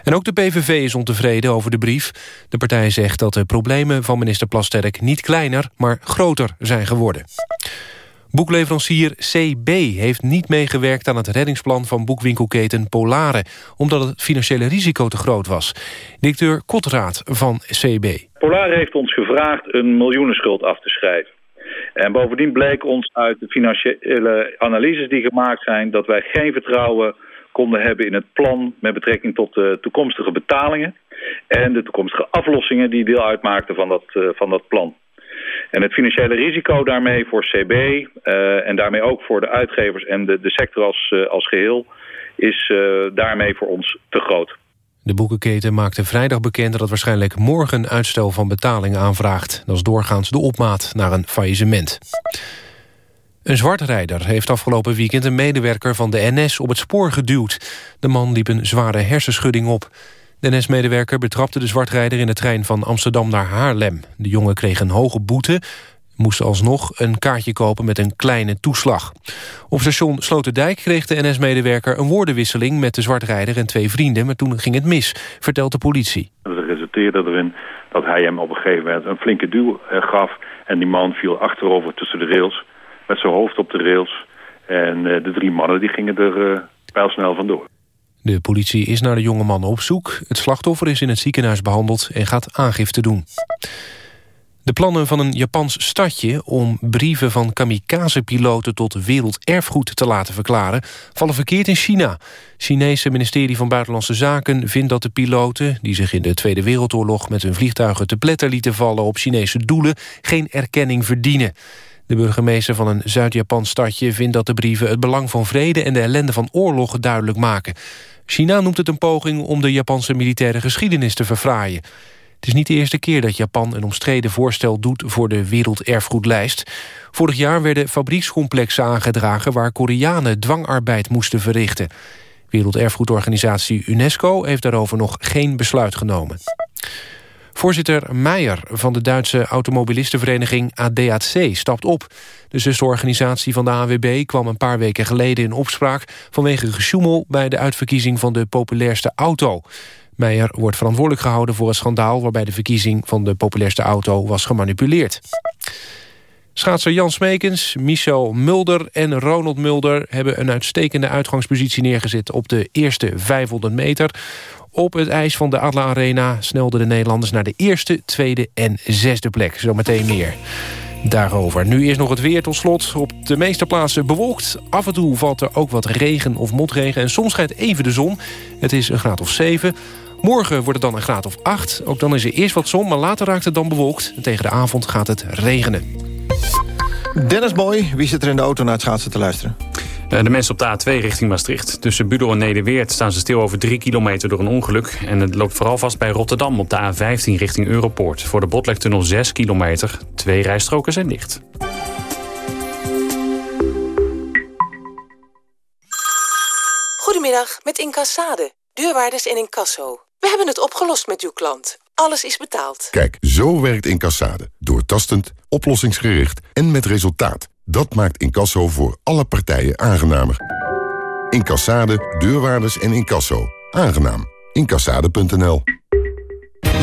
En ook de PVV is ontevreden over de brief. De partij zegt dat de problemen van minister Plasterk niet kleiner... maar groter zijn geworden. Boekleverancier CB heeft niet meegewerkt aan het reddingsplan van boekwinkelketen Polare, omdat het financiële risico te groot was. Directeur Kotraat van CB. Polare heeft ons gevraagd een miljoenenschuld af te schrijven. En bovendien bleek ons uit de financiële analyses die gemaakt zijn... dat wij geen vertrouwen konden hebben in het plan met betrekking tot de toekomstige betalingen... en de toekomstige aflossingen die deel uitmaakten van dat, eh, van dat plan. En het financiële risico daarmee voor CB uh, en daarmee ook voor de uitgevers en de, de sector als, uh, als geheel is uh, daarmee voor ons te groot. De boekenketen maakte vrijdag bekend dat het waarschijnlijk morgen uitstel van betaling aanvraagt. Dat is doorgaans de opmaat naar een faillissement. Een zwartrijder heeft afgelopen weekend een medewerker van de NS op het spoor geduwd. De man liep een zware hersenschudding op. De NS-medewerker betrapte de zwartrijder in de trein van Amsterdam naar Haarlem. De jongen kreeg een hoge boete, moest alsnog een kaartje kopen met een kleine toeslag. Op station Sloterdijk kreeg de NS-medewerker een woordenwisseling met de zwartrijder en twee vrienden, maar toen ging het mis, vertelt de politie. Dat resulteerde erin dat hij hem op een gegeven moment een flinke duw eh, gaf en die man viel achterover tussen de rails met zijn hoofd op de rails en eh, de drie mannen die gingen er uh, pijlsnel vandoor. De politie is naar de jonge man op zoek. Het slachtoffer is in het ziekenhuis behandeld en gaat aangifte doen. De plannen van een Japans stadje om brieven van kamikaze-piloten tot werelderfgoed te laten verklaren, vallen verkeerd in China. Het Chinese ministerie van Buitenlandse Zaken vindt dat de piloten, die zich in de Tweede Wereldoorlog met hun vliegtuigen te pletter lieten vallen op Chinese doelen, geen erkenning verdienen. De burgemeester van een Zuid-Japans stadje vindt dat de brieven het belang van vrede en de ellende van oorlog duidelijk maken. China noemt het een poging om de Japanse militaire geschiedenis te verfraaien. Het is niet de eerste keer dat Japan een omstreden voorstel doet voor de werelderfgoedlijst. Vorig jaar werden fabriekscomplexen aangedragen waar Koreanen dwangarbeid moesten verrichten. Werelderfgoedorganisatie UNESCO heeft daarover nog geen besluit genomen. Voorzitter Meijer van de Duitse automobilistenvereniging ADAC stapt op. De zusterorganisatie van de AWB kwam een paar weken geleden in opspraak... vanwege gesjoemel bij de uitverkiezing van de populairste auto. Meijer wordt verantwoordelijk gehouden voor het schandaal... waarbij de verkiezing van de populairste auto was gemanipuleerd. Schaatser Jan Smekens, Michel Mulder en Ronald Mulder... hebben een uitstekende uitgangspositie neergezet op de eerste 500 meter. Op het ijs van de Adla Arena snelden de Nederlanders... naar de eerste, tweede en zesde plek. Zometeen meer daarover. Nu is nog het weer tot slot. Op de meeste plaatsen bewolkt. Af en toe valt er ook wat regen of motregen. En soms schijnt even de zon. Het is een graad of 7. Morgen wordt het dan een graad of 8. Ook dan is er eerst wat zon, maar later raakt het dan bewolkt. En tegen de avond gaat het regenen. Dennis Boy, wie zit er in de auto naar het schaatsen te luisteren? Eh, de mensen op de A2 richting Maastricht. Tussen Budel en Nederweert staan ze stil over 3 kilometer door een ongeluk. En het loopt vooral vast bij Rotterdam op de A15 richting Europoort. Voor de Botlektunnel 6 kilometer. Twee rijstroken zijn dicht. Goedemiddag, met Incassade. Deurwaarders en incasso. We hebben het opgelost met uw klant. Alles is betaald. Kijk, zo werkt Incassade. Doortastend, oplossingsgericht en met resultaat. Dat maakt incasso voor alle partijen aangenamer. Incassade, deurwaarders en incasso. Aangenaam. Incassade.nl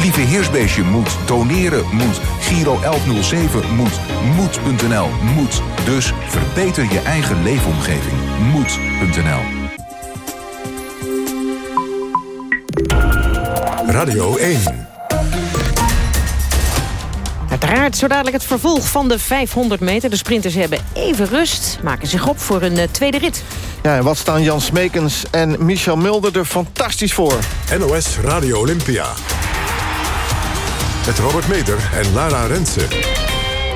Lieve Heersbeestje moet, doneren moet, Giro 1107 moet, moed.nl moet. Dus verbeter je eigen leefomgeving. Moed.nl Radio 1 Uiteraard zo dadelijk het vervolg van de 500 meter. De sprinters hebben even rust, maken zich op voor een uh, tweede rit. Ja, en wat staan Jan Smekens en Michel Mulder er fantastisch voor. NOS Radio Olympia. Met Robert Meder en Lara Rensen.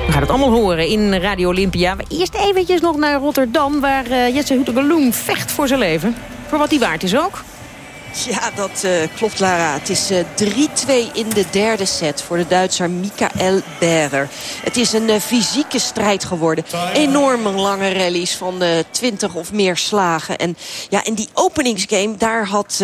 We gaan het allemaal horen in Radio Olympia. Maar eerst eventjes nog naar Rotterdam... waar uh, Jesse Huttegeloen vecht voor zijn leven. Voor wat hij waard is ook. Ja, dat uh, klopt Lara. Het is uh, 3-2 in de derde set voor de Duitser Michael Berger. Het is een uh, fysieke strijd geworden. Enorme lange rallies van 20 of meer slagen. En ja, in die openingsgame, daar had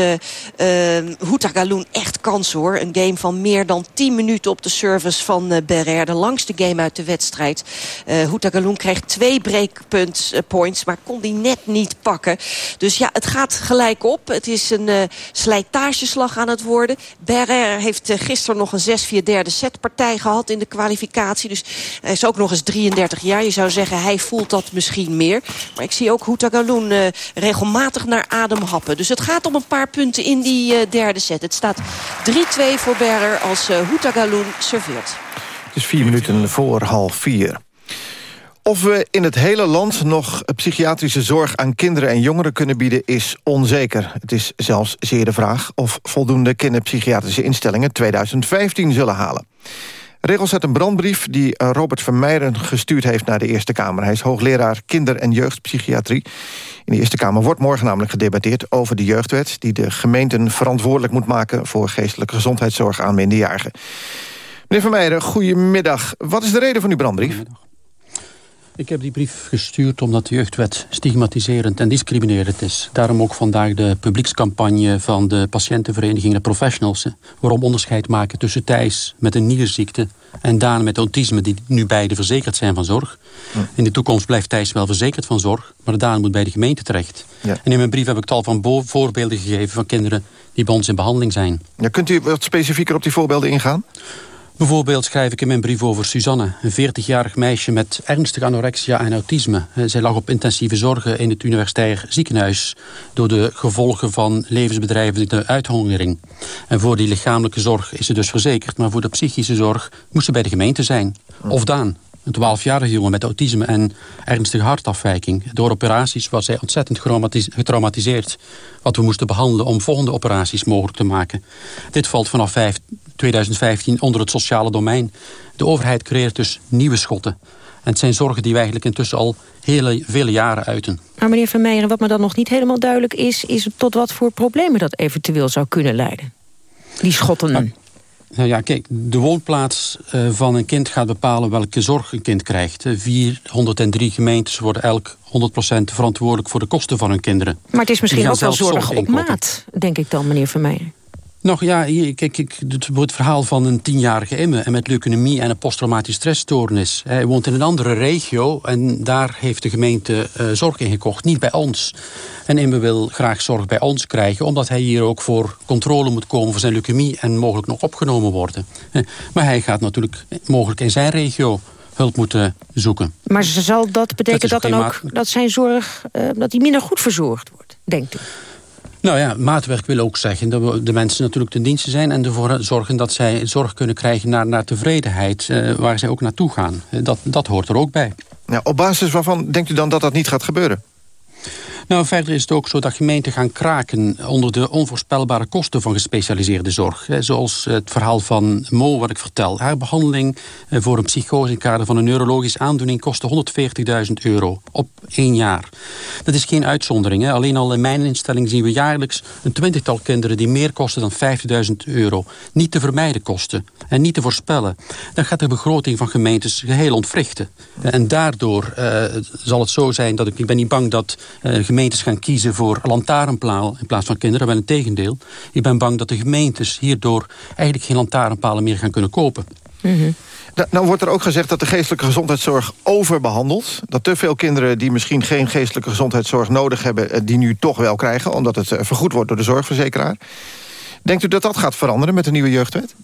Houta Galoen echt kans hoor. Een game van meer dan 10 minuten op de service van Berger. De langste game uit de wedstrijd. Houta Galoen kreeg twee breakpoints, points, maar kon die net niet pakken. Dus ja, het gaat gelijk op. Het is een slijtageslag aan het worden. Berger heeft eh, gisteren nog een 6-4 derde setpartij gehad in de kwalificatie. Dus hij is ook nog eens 33 jaar. Je zou zeggen, hij voelt dat misschien meer. Maar ik zie ook Houta Galoen uh, regelmatig naar adem happen. Dus het gaat om een paar punten in die uh, derde set. Het staat 3-2 voor Berger als uh, Houta Galoen serveert. Het is vier minuten voor half vier. Of we in het hele land nog psychiatrische zorg aan kinderen en jongeren kunnen bieden is onzeker. Het is zelfs zeer de vraag of voldoende kinderpsychiatrische instellingen 2015 zullen halen. Regels uit een brandbrief die Robert Vermeijeren gestuurd heeft naar de Eerste Kamer. Hij is hoogleraar kinder- en jeugdpsychiatrie. In de Eerste Kamer wordt morgen namelijk gedebatteerd over de jeugdwet... die de gemeenten verantwoordelijk moet maken voor geestelijke gezondheidszorg aan minderjarigen. Meneer Vermeijeren, goedemiddag. Wat is de reden van uw brandbrief? Ik heb die brief gestuurd omdat de jeugdwet stigmatiserend en discriminerend is. Daarom ook vandaag de publiekscampagne van de patiëntenvereniging de professionals. Waarom onderscheid maken tussen Thijs met een nierziekte en Daan met autisme... die nu beide verzekerd zijn van zorg. In de toekomst blijft Thijs wel verzekerd van zorg... maar Daan moet bij de gemeente terecht. Ja. En in mijn brief heb ik tal van voorbeelden gegeven van kinderen... die bij ons in behandeling zijn. Ja, kunt u wat specifieker op die voorbeelden ingaan? Bijvoorbeeld schrijf ik in mijn brief over Suzanne, een 40-jarig meisje met ernstige anorexia en autisme. Zij lag op intensieve zorgen in het universitair ziekenhuis door de gevolgen van levensbedrijvende uithongering. En voor die lichamelijke zorg is ze dus verzekerd, maar voor de psychische zorg moest ze bij de gemeente zijn. Of Daan, een 12-jarige jongen met autisme en ernstige hartafwijking. Door operaties was hij ontzettend getraumatiseerd. Wat we moesten behandelen om volgende operaties mogelijk te maken. Dit valt vanaf 2015 onder het sociale domein. De overheid creëert dus nieuwe schotten. En het zijn zorgen die we eigenlijk intussen al hele, vele jaren uiten. Maar meneer Vermeijeren, wat me dan nog niet helemaal duidelijk is... is tot wat voor problemen dat eventueel zou kunnen leiden. Die schotten. Nou, nou ja, kijk, de woonplaats uh, van een kind gaat bepalen welke zorg een kind krijgt. 403 gemeentes worden elk 100% verantwoordelijk voor de kosten van hun kinderen. Maar het is misschien ook wel zorg op maat, denk ik dan, meneer Vermeijer. Nog ja, hier, kijk, ik, het, het verhaal van een tienjarige Emme... en met leucemie en een posttraumatische stressstoornis. Hij woont in een andere regio en daar heeft de gemeente uh, zorg in gekocht. Niet bij ons. En Emme wil graag zorg bij ons krijgen... omdat hij hier ook voor controle moet komen voor zijn leukemie... en mogelijk nog opgenomen worden. Maar hij gaat natuurlijk mogelijk in zijn regio hulp moeten zoeken. Maar zal dat betekenen dat, dat dan ook dat zijn zorg... Uh, dat hij minder goed verzorgd wordt, denkt u? Nou ja, maatwerk wil ook zeggen dat we de mensen natuurlijk ten dienste zijn... en ervoor zorgen dat zij zorg kunnen krijgen naar, naar tevredenheid... Uh, waar zij ook naartoe gaan. Dat, dat hoort er ook bij. Op basis waarvan denkt u dan dat dat niet gaat gebeuren? Nou, verder is het ook zo dat gemeenten gaan kraken onder de onvoorspelbare kosten van gespecialiseerde zorg. Zoals het verhaal van Mo, wat ik vertel. Haar behandeling eh, voor een psychose in kader van een neurologische aandoening kostte 140.000 euro op één jaar. Dat is geen uitzondering. Hè. Alleen al in mijn instelling zien we jaarlijks een twintigtal kinderen die meer kosten dan 50.000 euro. Niet te vermijden kosten en niet te voorspellen. Dan gaat de begroting van gemeentes geheel ontwrichten. En daardoor uh, zal het zo zijn dat ik, ik ben niet bang dat uh, gemeentes gaan kiezen voor lantaarnpalen in plaats van kinderen. Wel een tegendeel. Ik ben bang dat de gemeentes hierdoor eigenlijk geen lantaarnpalen meer gaan kunnen kopen. Mm Nou wordt er ook gezegd dat de geestelijke gezondheidszorg overbehandelt. Dat te veel kinderen die misschien geen geestelijke gezondheidszorg nodig hebben... Eh, die nu toch wel krijgen, omdat het eh, vergoed wordt door de zorgverzekeraar. Denkt u dat dat gaat veranderen met de nieuwe jeugdwet?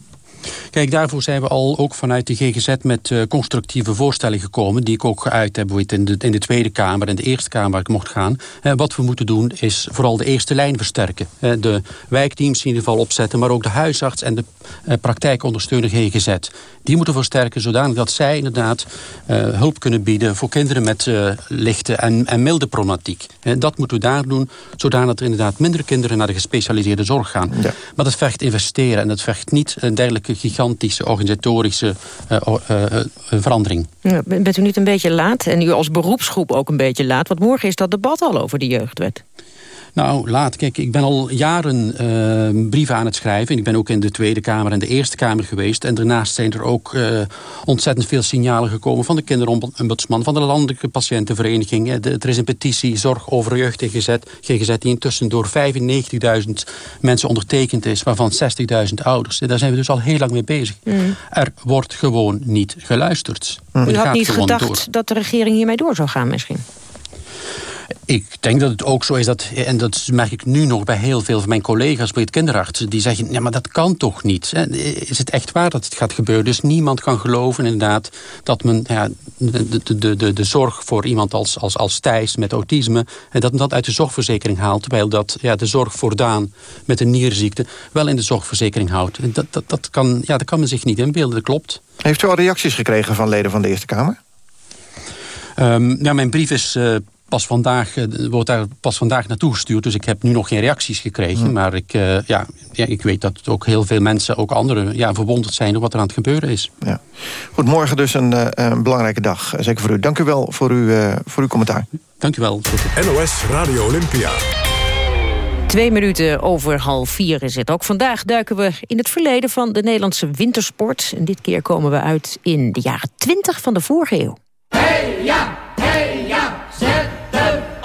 Kijk, daarvoor zijn we al ook vanuit de GGZ met uh, constructieve voorstellen gekomen... die ik ook geuit heb in de, in de Tweede Kamer en de Eerste Kamer waar ik mocht gaan. Uh, wat we moeten doen is vooral de eerste lijn versterken. Uh, de wijkteams in ieder geval opzetten... maar ook de huisarts en de praktijkondersteuner GGZ. Die moeten versterken zodanig dat zij inderdaad hulp kunnen bieden... voor kinderen met lichte en, en milde problematiek. dat moeten we daar doen, zodanig er inderdaad minder kinderen... naar de gespecialiseerde zorg gaan. Ja. Maar dat vergt investeren en dat vergt niet gigantische organisatorische uh, uh, verandering. Ja, bent u niet een beetje laat? En u als beroepsgroep ook een beetje laat? Want morgen is dat debat al over de jeugdwet. Nou, laat. Kijk, ik ben al jaren uh, brieven aan het schrijven. En ik ben ook in de Tweede Kamer en de Eerste Kamer geweest. En daarnaast zijn er ook uh, ontzettend veel signalen gekomen... van de kinderombudsman, van de Landelijke Patiëntenvereniging. De, er is een petitie Zorg over Jeugd GGZ, GGZ die intussen door 95.000 mensen ondertekend is... waarvan 60.000 ouders. Daar zijn we dus al heel lang mee bezig. Mm. Er wordt gewoon niet geluisterd. Mm. U had niet gedacht door. dat de regering hiermee door zou gaan misschien? Ik denk dat het ook zo is dat, en dat merk ik nu nog bij heel veel van mijn collega's bij het kinderartsen, die zeggen, ja maar dat kan toch niet. Is het echt waar dat het gaat gebeuren? Dus niemand kan geloven inderdaad dat men ja, de, de, de, de zorg voor iemand als, als, als Thijs met autisme, dat men dat uit de zorgverzekering haalt, terwijl dat ja, de zorg voor Daan met een nierziekte wel in de zorgverzekering houdt. Dat, dat, dat, kan, ja, dat kan men zich niet inbeelden, dat klopt. Heeft u al reacties gekregen van leden van de Eerste Kamer? Um, ja, mijn brief is uh, pas vandaag, uh, wordt daar pas vandaag naartoe gestuurd. Dus ik heb nu nog geen reacties gekregen. Hmm. Maar ik, uh, ja, ja, ik weet dat ook heel veel mensen, ook anderen, ja, verwonderd zijn... door wat er aan het gebeuren is. Ja. Goed, morgen dus een, uh, een belangrijke dag. Zeker voor u. Dank u wel voor, uw, voor uw commentaar. Dank u wel. NOS Radio Olympia. Twee minuten over half vier is het. Ook vandaag duiken we in het verleden van de Nederlandse wintersport. En dit keer komen we uit in de jaren 20 van de vorige eeuw. Hey ja,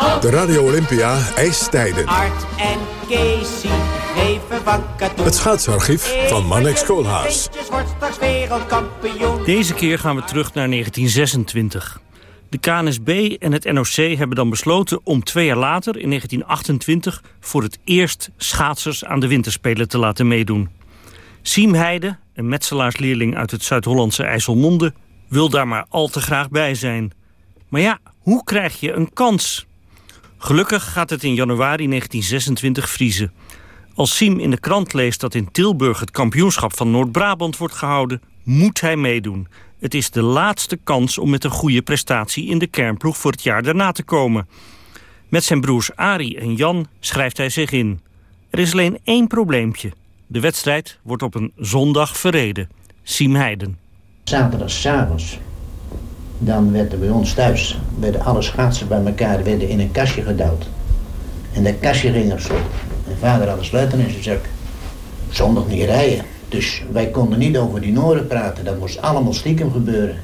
De Radio Olympia ijstijden. Art en Casey geven. Het schaatsarchief van Manex Koolhaas. Deze keer gaan we terug naar 1926. De KNSB en het NOC hebben dan besloten om twee jaar later, in 1928... voor het eerst schaatsers aan de winterspelen te laten meedoen. Siem Heide, een metselaarsleerling uit het Zuid-Hollandse IJsselmonde... wil daar maar al te graag bij zijn. Maar ja, hoe krijg je een kans? Gelukkig gaat het in januari 1926 vriezen. Als Siem in de krant leest dat in Tilburg het kampioenschap van Noord-Brabant wordt gehouden... moet hij meedoen. Het is de laatste kans om met een goede prestatie in de kernploeg voor het jaar daarna te komen. Met zijn broers Ari en Jan schrijft hij zich in. Er is alleen één probleempje. De wedstrijd wordt op een zondag verreden. Siem Heiden. Zaterdag s'avonds, dan werden bij ons thuis, werden alle schaatsen bij elkaar werden in een kastje gedouwd. En dat kastje ging op slot. Mijn vader had een sleutel in zijn zak. Zondag niet rijden. Dus wij konden niet over die Noorden praten. Dat moest allemaal stiekem gebeuren.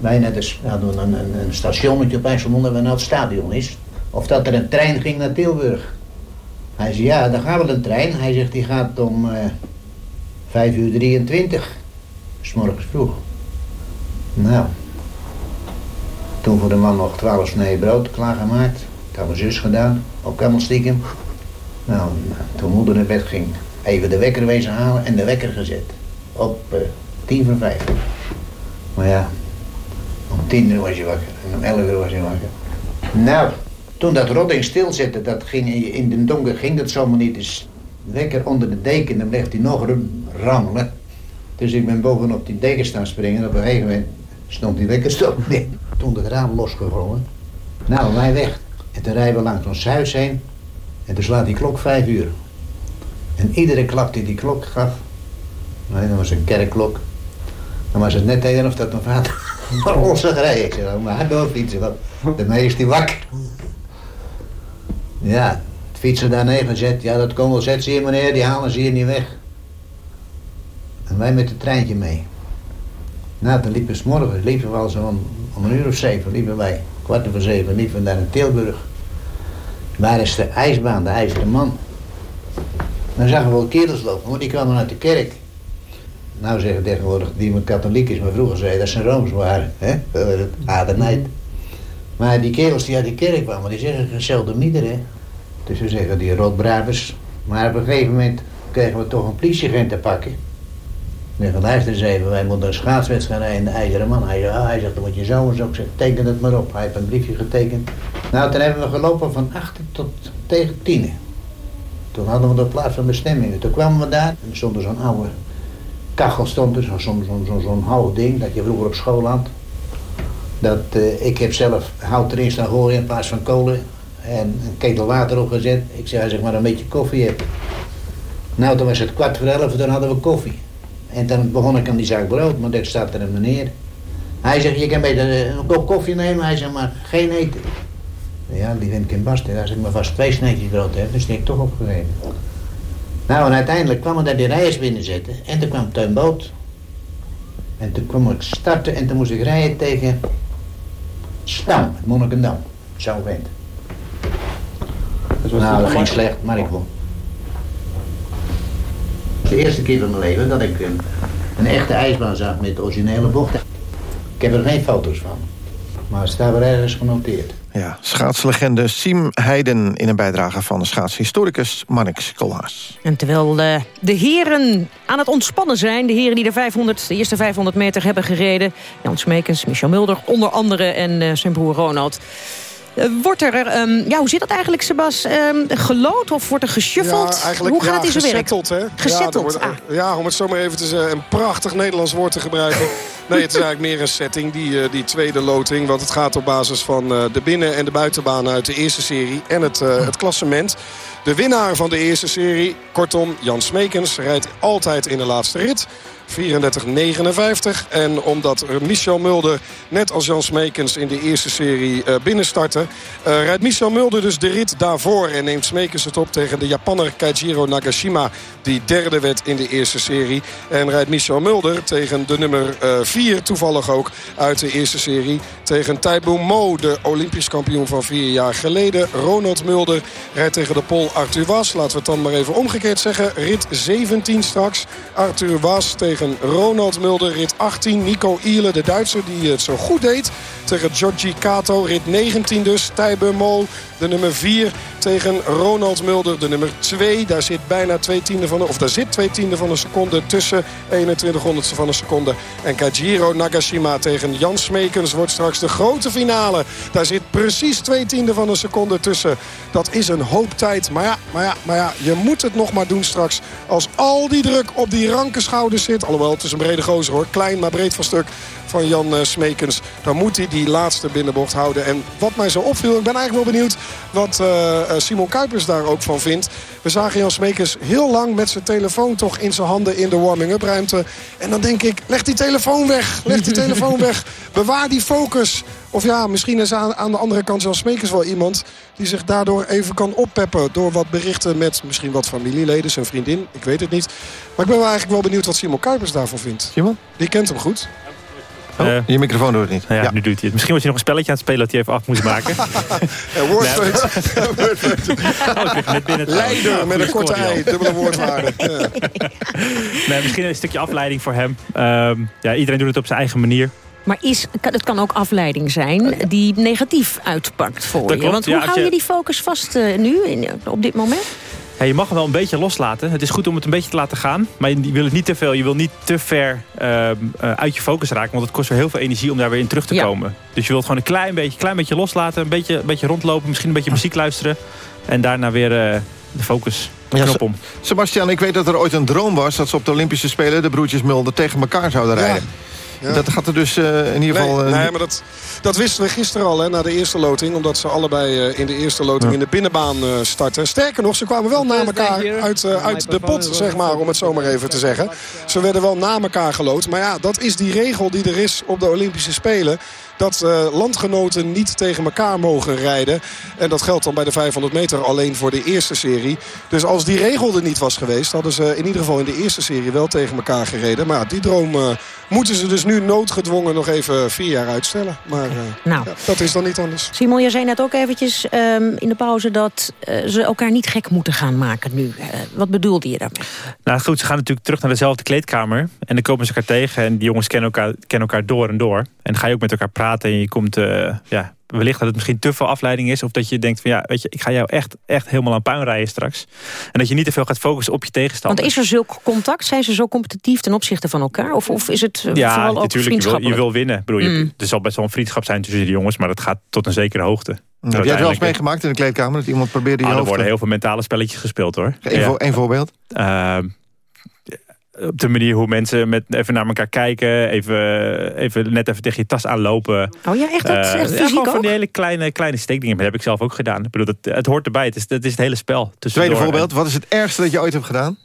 Wij net eens, hadden een, een, stationnetje op IJsselmonde waar nou het stadion is. Of dat er een trein ging naar Tilburg. Hij zei, ja, dan gaan we een trein. Hij zegt, die gaat om uh, 5 uur 23. S morgens vroeg. Nou, toen voor de man nog 12 snijden brood klaargemaakt. Dat had mijn zus gedaan, ook helemaal stiekem. Nou, toen moeder naar bed ging, even de wekker wezen halen en de wekker gezet. Op uh, tien voor vijf. Maar ja, om tien uur was je wakker en om elf uur was je wakker. Nou, toen dat rodding stilzette, dat ging in de donker ging dat zomaar niet. Dus wekker onder de deken, dan bleef hij nog rammelen. Dus ik ben bovenop die deken staan springen en op een gegeven moment stond die wekker stop. Nee, toen het raam losgevrongen. Nou, wij weg. En toen rijden we langs ons huis heen. En toen slaat die klok vijf uur. En iedere klap die die klok gaf, nee, dat was een kerkklok. Dan was het net tegen of dat mijn vader ons zag rijden. Ik zei, maar doorfietsen, want de meest die wakker. Ja, het fietsen daar neergezet. Ja, dat kon wel zet hier meneer, die halen ze hier niet weg. En wij met het treintje mee. Nou, dan liepen we morgen, liepen we al zo om, een uur of zeven, liepen wij. Kwart over zeven, liepen we naar in Tilburg. Waar is de ijsbaan, de ijzeren man? Dan zagen we wel kerels lopen, maar die kwamen uit de kerk. Nou zeggen tegenwoordig die met katholiek is, maar vroeger zei dat ze Rooms waren. Hè? Adenheid. Maar die kerels die uit de kerk kwamen, die zeggen hetzelfde mieder, hè. Dus ze zeggen die rotbravers. Maar op een gegeven moment kregen we toch een politieagent te pakken. Nee, van luister eens even, wij moeten een schaatswedstrijd rijden in de IJzeren Man. Hij, zegt, ah, hij zegt, dan moet je zo en zo. Ik zeg, teken het maar op. Hij heeft een briefje getekend. Nou, toen hebben we gelopen van achter tot tegen tien. Toen hadden we de plaats van bestemming. Toen kwamen we daar en er stond zo'n oude kachel stond er, zo'n zo, zo, zo, hout ding dat je vroeger op school had. Dat, uh, ik heb zelf hout erin staan gooien in plaats van kolen. En een ketel water opgezet. Ik zei, zeg maar een beetje koffie heb. Nou, toen was het kwart voor elf, toen hadden we koffie. En dan begon ik aan die zaak brood, maar daar staat er een meneer. Hij zegt, je kan beter een kop koffie nemen. Hij zegt, maar geen eten. Ja, die vind ik in Bast. Als ik maar vast twee sneetjes brood heb, dan is ik toch opgegeven. Nou, en uiteindelijk kwam er daar die rijers binnen zitten. En toen kwam Teun Boot. En toen kwam ik starten en toen moest ik rijden tegen Stam, het Monnikendam. Zo wend. Nou, dat ging slecht, maar ik won. De eerste keer van mijn leven dat ik een, een echte ijsbaan zag met originele bochten. Ik heb er geen foto's van, maar het staat wel ergens genoteerd. Ja, schaatslegende Siem Heiden in een bijdrage van de schaatshistoricus Marnix Koolhaas. En terwijl uh, de heren aan het ontspannen zijn... de heren die de, 500, de eerste 500 meter hebben gereden... Jan Smekens, Michel Mulder onder andere en uh, zijn broer Ronald... Uh, wordt er, um, ja, hoe zit dat eigenlijk, Sebas? Um, gelood of wordt er geshuffeld? Ja, hoe gaat ja, het in zijn werk? Hè? Gezetteld, ja, ah. ja, om het zo maar even te zeggen, een prachtig Nederlands woord te gebruiken. nee, het is eigenlijk meer een setting, die, uh, die tweede loting. Want het gaat op basis van de binnen- en de buitenbanen uit de eerste serie en het, het klassement. De winnaar van de eerste serie, kortom Jan Smekens, rijdt altijd in de laatste rit. 34-59. En omdat Michel Mulder, net als Jan Smekens in de eerste serie uh, binnenstartte... Uh, rijdt Michel Mulder dus de rit daarvoor en neemt Smekens het op tegen de Japanner Kaijiro Nagashima... die derde werd in de eerste serie. En rijdt Michel Mulder tegen de nummer 4, uh, toevallig ook uit de eerste serie... tegen Taibo Mo, de Olympisch kampioen van vier jaar geleden. Ronald Mulder rijdt tegen de Pol Arthur Was. Laten we het dan maar even omgekeerd zeggen. Rit 17 straks. Arthur Was tegen Ronald Mulder. Rit 18. Nico Iele, de Duitser die het zo goed deed. Tegen Giorgi Kato. Rit 19 dus. Tijbe Mo, de nummer 4. Tegen Ronald Mulder, de nummer 2. Daar zit bijna twee tiende van de, of daar zit twee tiende van een seconde tussen. 21 honderdste van een seconde. En Kajiro Nagashima tegen Jan Smekens wordt straks de grote finale. Daar zit precies twee tiende van een seconde tussen. Dat is een hoop tijd. Maar ja, maar ja, maar ja, je moet het nog maar doen straks. Als al die druk op die ranke schouders zit. Alhoewel, het is een brede gozer hoor. Klein, maar breed van stuk van Jan uh, Smekens. Dan moet hij die laatste binnenbocht houden. En wat mij zo opviel, ik ben eigenlijk wel benieuwd wat uh, Simon Kuipers daar ook van vindt. We zagen Jan Smekens heel lang met zijn telefoon toch in zijn handen in de warming-up ruimte. En dan denk ik, leg die telefoon weg. Leg die telefoon weg. Bewaar die focus. Of ja, misschien is aan, aan de andere kant Jan Smekens wel iemand... die zich daardoor even kan oppeppen door wat berichten met misschien wat familieleden, zijn vriendin. Ik weet het niet. Maar ik ben wel eigenlijk wel benieuwd wat Simon Kuipers daarvan vindt. Simon? Die kent hem goed. Oh, Eh, je microfoon doet het niet. nou ja, Ja. nu doet hij het. Misschien was je nog een spelletje aan het spelen dat hij even af moest maken. Woordfeut. Oh, binnen trouwens. Leider met een korte ei, dubbele woordwaarde. Ja. Nee, misschien een stukje afleiding voor hem. Ehm, ja, iedereen doet het op zijn eigen manier. Maar is, het kan ook afleiding zijn die negatief uitpakt voor Dat je. klopt, Want hoe ja, hou je je- die focus vast eh, nu, in, op dit moment? Ja, je mag hem wel een beetje loslaten. Het is goed om het een beetje te laten gaan. Maar je wil het niet te veel. Je wil niet te ver ehm, eh, uit je focus raken. Want het kost weer heel veel energie om daar weer in terug te Ja. komen. Dus je wilt gewoon een klein beetje, klein beetje loslaten. Een beetje, een beetje rondlopen. Misschien een beetje muziek luisteren. En daarna weer eh, de focus Ja, om. Sebastian, ik weet dat er ooit een droom was... dat ze op de Olympische Spelen, de broertjes Mulder, tegen elkaar zouden rijden. Ja. Dat gaat er dus eh, in ieder geval... Nee, eh, nee, maar dat, dat wisten we gisteren al hè, na de eerste loting. Omdat ze allebei eh, in de eerste loting in de binnenbaan eh, starten. Sterker nog, ze kwamen wel na elkaar uit, eh, uit de pot, zeg maar, om het zo maar even te zeggen. Ze werden wel na elkaar geloot. Maar ja, dat is die regel die er is op de Olympische Spelen. Dat eh, landgenoten niet tegen elkaar mogen rijden. En dat geldt dan bij de 500 meter alleen voor de eerste serie. Dus als die regel er niet was geweest... hadden ze in ieder geval in de eerste serie wel tegen elkaar gereden. Maar ja, die droom eh, moeten ze dus nu noodgedwongen nog even vier jaar uitstellen. Maar eh, Nou. ja, dat is dan niet anders. Simon, je zei net ook eventjes ehm, in de pauze... dat ze elkaar niet gek moeten gaan maken nu. Eh, wat bedoelde je daarmee? Nou goed, ze gaan natuurlijk terug naar dezelfde kleedkamer. En dan komen ze elkaar tegen. En die jongens kennen elkaar, kennen elkaar door en door. En dan ga je ook met elkaar praten. En je komt, eh, ja, wellicht dat het misschien te veel afleiding is. Of dat je denkt van ja, weet je, ik ga jou echt, echt helemaal aan puin rijden straks. En dat je niet te veel gaat focussen op je tegenstander. Want is er zulk contact? Zijn ze zo competitief ten opzichte van elkaar? Of, of is het eh, ja, vooral ook natuurlijk. Je wil, je wil winnen. Bedoel, je- Mm. Er zal best wel een vriendschap zijn tussen die jongens. Maar dat gaat tot een zekere hoogte. heb jij het wel eens meegemaakt in de kleedkamer... dat iemand probeerde je Ah, er worden heel veel mentale spelletjes gespeeld hoor. Eén voorbeeld? Ehm, op de manier hoe mensen met, even naar elkaar kijken. Even, even, net even tegen je tas aanlopen. Oh ja, echt? Dat, Eh, echt fysiek gewoon van die hele kleine, kleine steekdingen. Dat heb ik zelf ook gedaan. Ik bedoel, dat, het hoort erbij. Het is, het is het hele spel. tussendoor. Tweede voorbeeld, wat is het ergste dat je ooit hebt gedaan?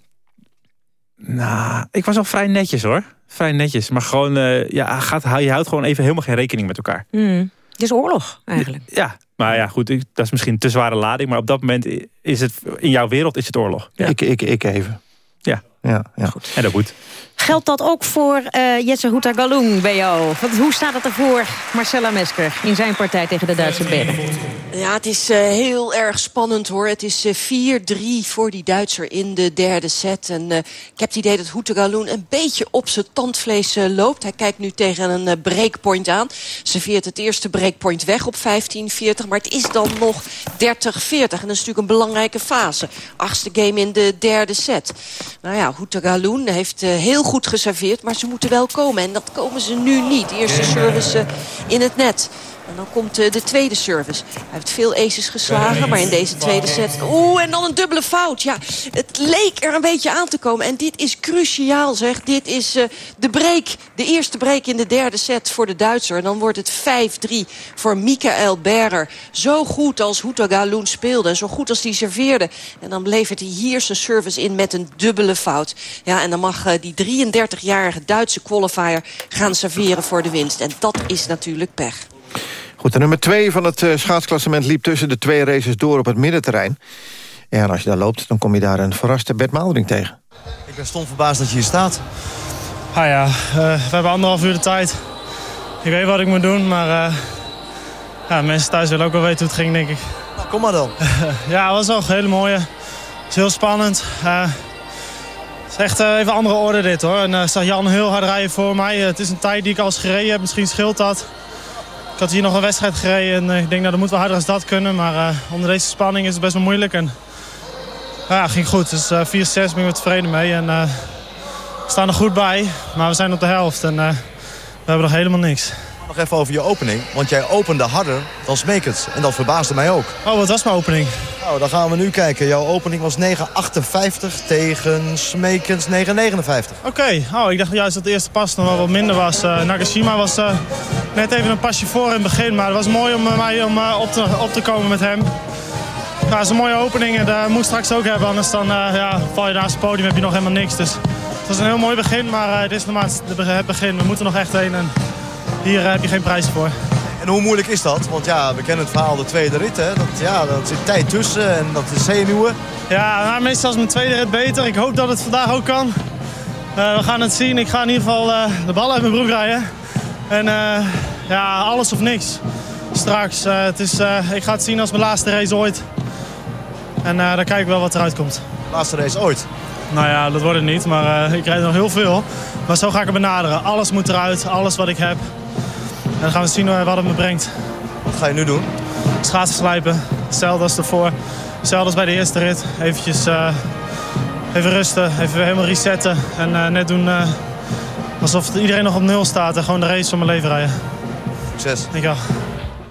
Nou, ik was al vrij netjes hoor. Vrij netjes. Maar gewoon, eh, ja, gaat, je houdt gewoon even helemaal geen rekening met elkaar. Hmm. Het is oorlog, eigenlijk. Ja, maar ja, goed. ik- Dat is misschien een te zware lading. Maar op dat moment is het, in jouw wereld is het oorlog. Ja. Ik, ik, ik even. Ja. Ja, ja. En dat moet. Geldt dat ook voor eh Jesse Houta Galung bij jou? Want hoe staat het ervoor, Marcella Mesker, in zijn partij tegen de Duitse Benen? Ja, het is eh, heel erg spannend hoor. Het is eh, 4-3 voor die Duitser in de derde set. En ik heb het idee dat Hoetegaloen een beetje op zijn tandvlees loopt. Hij kijkt nu tegen een breakpoint aan. Serveert het eerste breakpoint weg op 15-40. Maar het is dan nog 30-40. En dat is natuurlijk een belangrijke fase. Achtste game in de derde set. Nou ja, Hoetegaloen heeft eh, heel goed geserveerd. Maar ze moeten wel komen. En dat komen ze nu niet. Eerste service eh, in het net. En dan komt eh, de tweede service. Hij heeft veel aces geslagen, maar in deze tweede set... Oeh, en dan een dubbele fout. Ja, het leek er een beetje aan te komen. En dit is cruciaal, zeg. Dit is eh, de break, de eerste break in de derde set voor de Duitser. En dan wordt het 5-3 voor Mikael Berger. Zo goed als Houta Galoen speelde en zo goed als hij serveerde. En dan levert hij hier zijn service in met een dubbele fout. Ja, en dan mag eh, die 33-jarige Duitse qualifier gaan serveren voor de winst. En dat is natuurlijk pech. Goed, de nummer 2 van het eh, schaatsklassement liep tussen de twee races door op het middenterrein. Ja, en als je daar loopt, dan kom je daar een verraste Bert Maalderink tegen. Ik ben stom verbaasd dat je hier staat. Ah ja, eh, we hebben anderhalf uur de tijd. Ik weet wat ik moet doen, maar eh, ja, mensen thuis willen ook wel weten hoe het ging, denk ik. Nou, kom maar dan. ja, het was wel een hele mooie. Het is heel spannend. Eh, het is echt even andere orde dit hoor. En uh, zag Jan heel hard rijden voor mij. het is een tijd die ik al eens gereden heb, misschien scheelt dat. Ik had hier nog een wedstrijd gereden en uh, ik denk nou, dat moet wel harder als dat kunnen. Maar uh, onder deze spanning is het best wel moeilijk. En, ja, ging goed. Dus 4-6 ben ik er tevreden mee. En, we staan er goed bij, maar we zijn op de helft en we hebben nog helemaal niks. Nog even over je opening, want jij opende harder dan Smekens. En dat verbaasde mij ook. Oh, wat was mijn opening? Nou, dan gaan we nu kijken. Jouw opening was 9,58 tegen Smekens 9,59. Oké, okay. oh, ik dacht juist dat de eerste pas nog wel wat minder was. Uh, Nagashima was uh, net even een pasje voor in het begin, maar het was mooi om, uh, mij, om op, te, op te komen met hem. Ja, dat is een mooie opening en dat moet straks ook hebben, anders dan ja, val je naast het podium heb je nog helemaal niks. Dus het was een heel mooi begin, maar dit is nog maar het begin. We moeten nog echt heen en hier heb je geen prijs voor. En hoe moeilijk is dat? Want ja, we kennen het verhaal de tweede rit. Hè? Dat, ja, dat zit tijd tussen en dat is zenuwen. Ja, nou, meestal is mijn tweede rit beter. Ik hoop dat het vandaag ook kan. Uh, we gaan het zien. Ik ga in ieder geval uh, de bal uit mijn broek rijden. En eh, ja, alles of niks. Straks. Eh, het is, eh, ik ga het zien als mijn laatste race ooit. En dan kijk ik wel wat eruit komt. Laatste race ooit? Nou ja, dat wordt het niet. Maar ik rijd nog heel veel. Maar zo ga ik het benaderen. Alles moet eruit. Alles wat ik heb. En dan gaan we zien wat het me brengt. Wat ga je nu doen? Schaatsen slijpen. Hetzelfde als ervoor. Hetzelfde als bij de eerste rit. Eventjes even rusten. Even helemaal resetten. En net doen alsof iedereen nog op nul staat. En gewoon de race van mijn leven rijden. Succes. Dankjewel.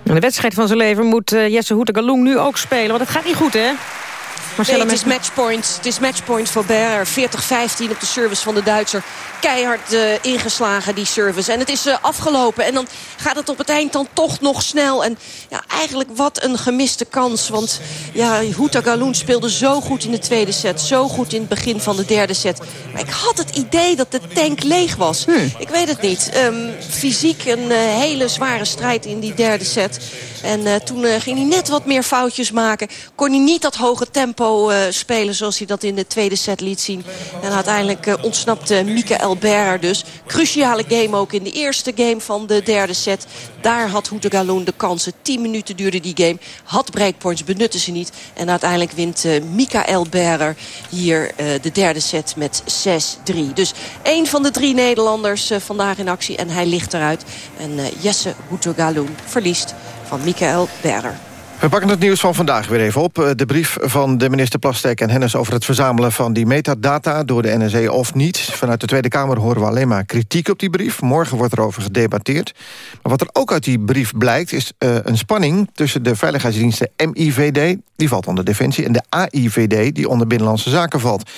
De wedstrijd van zijn leven moet uh, Jesse Hoetegaloen nu ook spelen. Want het gaat niet goed, hè? Marcella nee, het is matchpoint. Het is matchpoint voor Berger. 40-15 op de service van de Duitser. Keihard uh, ingeslagen, die service. En het is uh, afgelopen. En dan gaat het op het eind dan toch nog snel. En ja, eigenlijk wat een gemiste kans. Want ja, Huta Galoen speelde zo goed in de tweede set. Zo goed in het begin van de derde set. Maar ik had het idee dat de tank leeg was. Hmm. Ik weet het niet. Um, fysiek een uh, hele zware strijd in die derde set. En toen ging hij net wat meer foutjes maken. Kon hij niet dat hoge tempo uh, spelen zoals hij dat in de tweede set liet zien. En uiteindelijk uh, ontsnapte Mikael Berger dus. Cruciale game ook in de eerste game van de derde set. Daar had Hoetegaloen de kansen. 10 minuten duurde die game. Had breakpoints, benutten ze niet. En uiteindelijk wint uh, Mikael Berger hier de derde set met 6-3. Dus één van de drie Nederlanders vandaag in actie. En hij ligt eruit. En Jesse Hoetegaloen verliest van Mikael Berger. We pakken het nieuws van vandaag weer even op. Eh, de brief van de minister Plasterk en Hennis over het verzamelen van die metadata door de NSE of niet. Vanuit de Tweede Kamer horen we alleen maar kritiek op die brief. Morgen wordt erover gedebatteerd. Maar wat er ook uit die brief blijkt is uh, een spanning tussen de veiligheidsdiensten MIVD, die valt onder Defensie, en de AIVD, die onder Binnenlandse Zaken valt.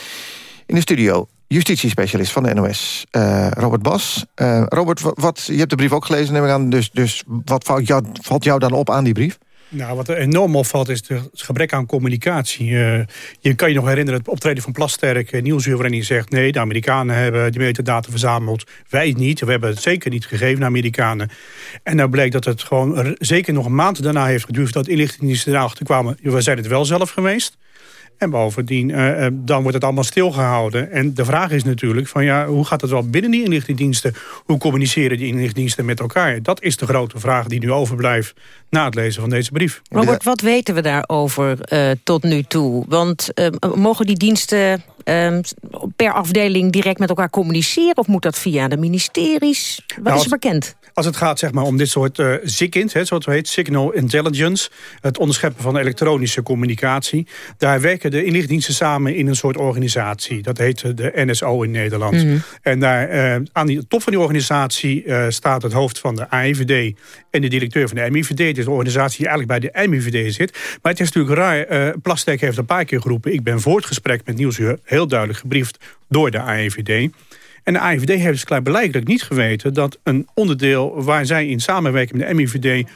In de studio justitiespecialist van de NOS, eh, Robert Bas. Robert, wat, je hebt de brief ook gelezen, neem ik aan. Dus, dus wat valt jou, valt jou dan op aan die brief? Nou, wat er enorm opvalt is het gebrek aan communicatie. Uh, je kan je nog herinneren het optreden van Plasterk, Nieuwsuur... waarin hij zegt, nee, de Amerikanen hebben die metadata verzameld. Wij niet, we hebben het zeker niet gegeven aan Amerikanen. En nou bleek dat het gewoon zeker nog een maand daarna heeft geduurd... dat inlichtingendiensten erachter kwamen, we zijn het wel zelf geweest... En bovendien, uh, dan wordt het allemaal stilgehouden. En de vraag is natuurlijk, van, ja, hoe gaat het wel binnen die inlichtingendiensten? Hoe communiceren die inlichtingendiensten met elkaar? Dat is de grote vraag die nu overblijft na het lezen van deze brief. Robert, wat weten we daarover uh, tot nu toe? Want mogen die diensten ehm, per afdeling direct met elkaar communiceren? Of moet dat via de ministeries? Wat nou, is er bekend? Als het gaat zeg maar, om dit soort uh, SIGINT, hè, zoals het heet, Signal Intelligence... het onderscheppen van elektronische communicatie... daar werken de inlichtdiensten samen in een soort organisatie. Dat heet de NSO in Nederland. Mhm. En daar, uh, aan de top van die organisatie uh, staat het hoofd van de AIVD... en de directeur van de MIVD. Het is een organisatie die eigenlijk bij de MIVD zit. Maar het is natuurlijk raar, Plastek heeft een paar keer geroepen... ik ben voor het gesprek met Nieuwsuur heel duidelijk gebriefd door de AIVD... En de AIVD heeft dus blijkbaar niet geweten... dat een onderdeel waar zij in samenwerking met de MIVD...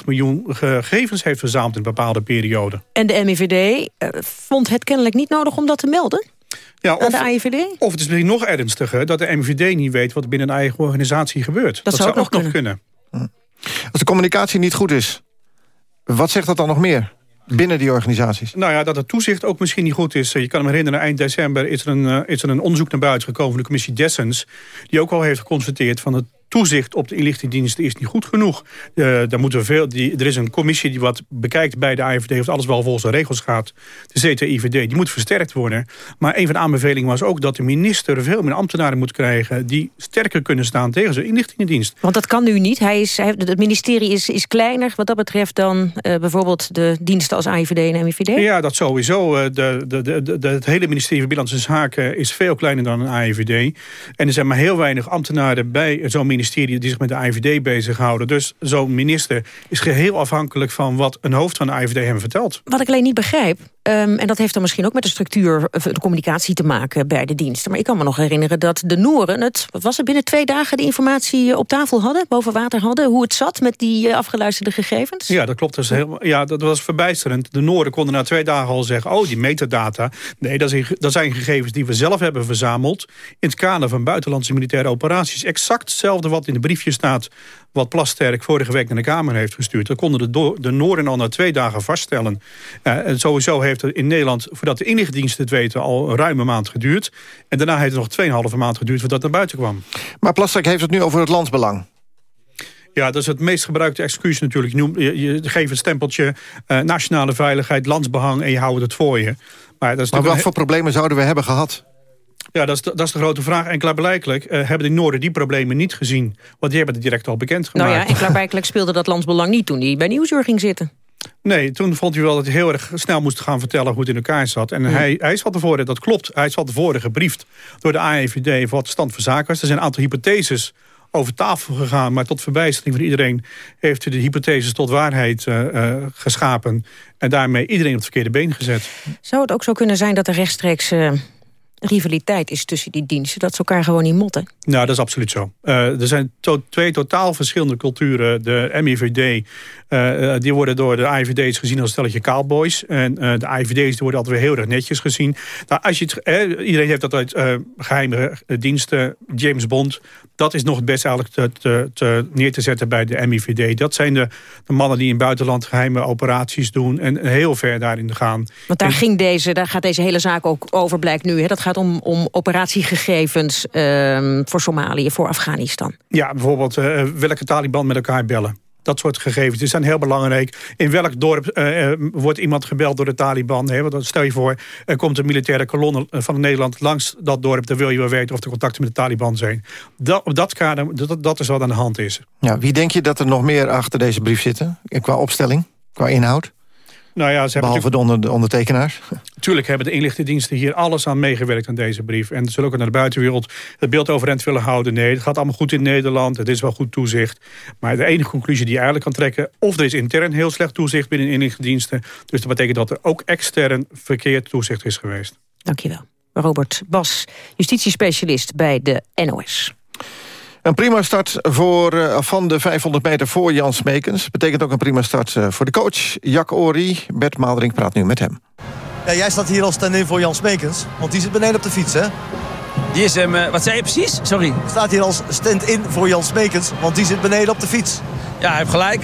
1,8 miljoen gegevens heeft verzameld in een bepaalde periode. En de MIVD uh, vond het kennelijk niet nodig om dat te melden? Ja, of, de? Of het is misschien nog ernstiger... dat de MIVD niet weet wat er binnen een eigen organisatie gebeurt. Dat, zou ook, nog kunnen. kunnen. Als de communicatie niet goed is, wat zegt dat dan nog meer? Binnen die organisaties? Nou ja, dat het toezicht ook misschien niet goed is. Je kan me herinneren, eind december is er een, eh, is er een onderzoek naar buiten gekomen... van de commissie Dessens, die ook al heeft geconstateerd... van het toezicht op de inlichtingendiensten is niet goed genoeg. Uh, daar moeten we veel, die, er is een commissie die wat bekijkt bij de AIVD... of alles wel volgens de regels gaat. De CTIVD, die moet versterkt worden. Maar een van de aanbevelingen was ook dat de minister... veel meer ambtenaren moet krijgen... die sterker kunnen staan tegen zijn inlichtingendienst. Want dat kan nu niet. Hij is, hij, het ministerie is, is kleiner wat dat betreft... dan uh, bijvoorbeeld de diensten als AIVD en MIVD? Ja, dat sowieso. Uh, de, de, de, de, het hele ministerie van Binnenlandse Zaken... is veel kleiner dan een AIVD. En er zijn maar heel weinig ambtenaren bij zo'n ministerie ministerie die zich met de IVD bezighouden. Dus zo'n minister is geheel afhankelijk van wat een hoofd van de IVD hem vertelt. Wat ik alleen niet begrijp, um, en dat heeft dan misschien ook met de structuur, eh, de communicatie te maken bij de diensten. Maar ik kan me nog herinneren dat de Noren het, wat was het, binnen twee dagen de informatie eh, op tafel hadden, boven water hadden, hoe het zat met die uh, afgeluisterde gegevens. Ja, dat klopt. Dat, is heel, ja, dat was verbijsterend. De Noorden konden na twee dagen al zeggen, oh, die metadata. Nee, dat, is, dat zijn gegevens die we zelf hebben verzameld in het kader van buitenlandse militaire operaties. Exact hetzelfde wat in de briefje staat... wat Plasterk vorige week naar de Kamer heeft gestuurd. Dat konden de, de Noorden al na twee dagen vaststellen. Uh, en sowieso heeft het in Nederland, voordat de inlichtingendiensten het weten... al een ruime maand geduurd. En daarna heeft het nog 2,5 maand geduurd voordat het naar buiten kwam. Maar Plasterk heeft het nu over het landsbelang. Ja, dat is het meest gebruikte excuus natuurlijk. Je, noemt, je, je geeft een stempeltje uh, nationale veiligheid, landsbehang en je houdt het voor je. Maar, dat is maar wat voor problemen zouden we hebben gehad? Ja, dat is, de, dat is de grote vraag. En klaarblijkelijk uh, hebben de Noorden die problemen niet gezien. Want die hebben het direct al bekend gemaakt. Nou ja, en klaarblijkelijk speelde dat landsbelang niet toen hij bij Nieuwsuur ging zitten. Nee, toen vond hij wel dat hij heel erg snel moest gaan vertellen hoe het in elkaar zat. En hij, hij is van tevoren, dat klopt, hij van tevoren gebriefd door de AIVD voor wat de stand van zaken was. Er zijn een aantal hypotheses over tafel gegaan. Maar tot verbijstering van iedereen heeft hij de hypotheses tot waarheid uh, uh, geschapen. En daarmee iedereen op het verkeerde been gezet. Zou het ook zo kunnen zijn dat er rechtstreeks uh, rivaliteit is tussen die diensten? Dat ze elkaar gewoon niet motten? Nou, dat is absoluut zo. er zijn to twee totaal verschillende culturen. De MIVD uh, die worden door de IVD's gezien als stelletje cowboys. En uh, de IVD's die worden altijd weer heel erg netjes gezien. Nou, als je het, eh, iedereen heeft altijd uh, geheime diensten, James Bond. Dat is nog het best eigenlijk te, te, te neer te zetten bij de MIVD. Dat zijn de, de, mannen die in buitenland geheime operaties doen. En heel ver daarin gaan. Want daar, ging deze, daar gaat deze hele zaak ook over, blijkt nu. Hè? Dat gaat om, om operatiegegevens ehm, voor Somalië, voor Afghanistan. Ja, bijvoorbeeld welke Taliban met elkaar bellen dat soort gegevens die zijn heel belangrijk. In welk dorp uh, wordt iemand gebeld door de Taliban? Hè? Want stel je voor, er komt een militaire kolonne van Nederland langs dat dorp. Dan wil je wel weten of er contacten met de Taliban zijn. Dat, op dat kader, dat, dat is wat aan de hand is. Ja, wie denk je dat er nog meer achter deze brief zitten? Qua opstelling, qua inhoud? Nou ja, ze Behalve de, onder, de ondertekenaars? Tuurlijk hebben de inlichtingendiensten hier alles aan meegewerkt aan deze brief. En ze zullen ook naar de buitenwereld het beeld overeind willen houden. Nee, het gaat allemaal goed in Nederland. Het is wel goed toezicht. Maar de enige conclusie die je eigenlijk kan trekken... of er is intern heel slecht toezicht binnen inlichtingendiensten. Dus dat betekent dat er ook extern verkeerd toezicht is geweest. Dankjewel. Robert Bas, justitiespecialist bij de NOS. Een prima start voor, uh, van de 500 meter voor Jan Smekens. Betekent ook een prima start uh, voor de coach Jack Ori. Bert Maldering praat nu met hem. Ja, jij staat hier als stand-in voor Jan Smekens. Want die zit beneden op de fiets, hè? Die is hem... Uh, wat zei je precies? Sorry. Staat hier als stand-in voor Jan Smekens. Want die zit beneden op de fiets. Ja, hij heeft gelijk.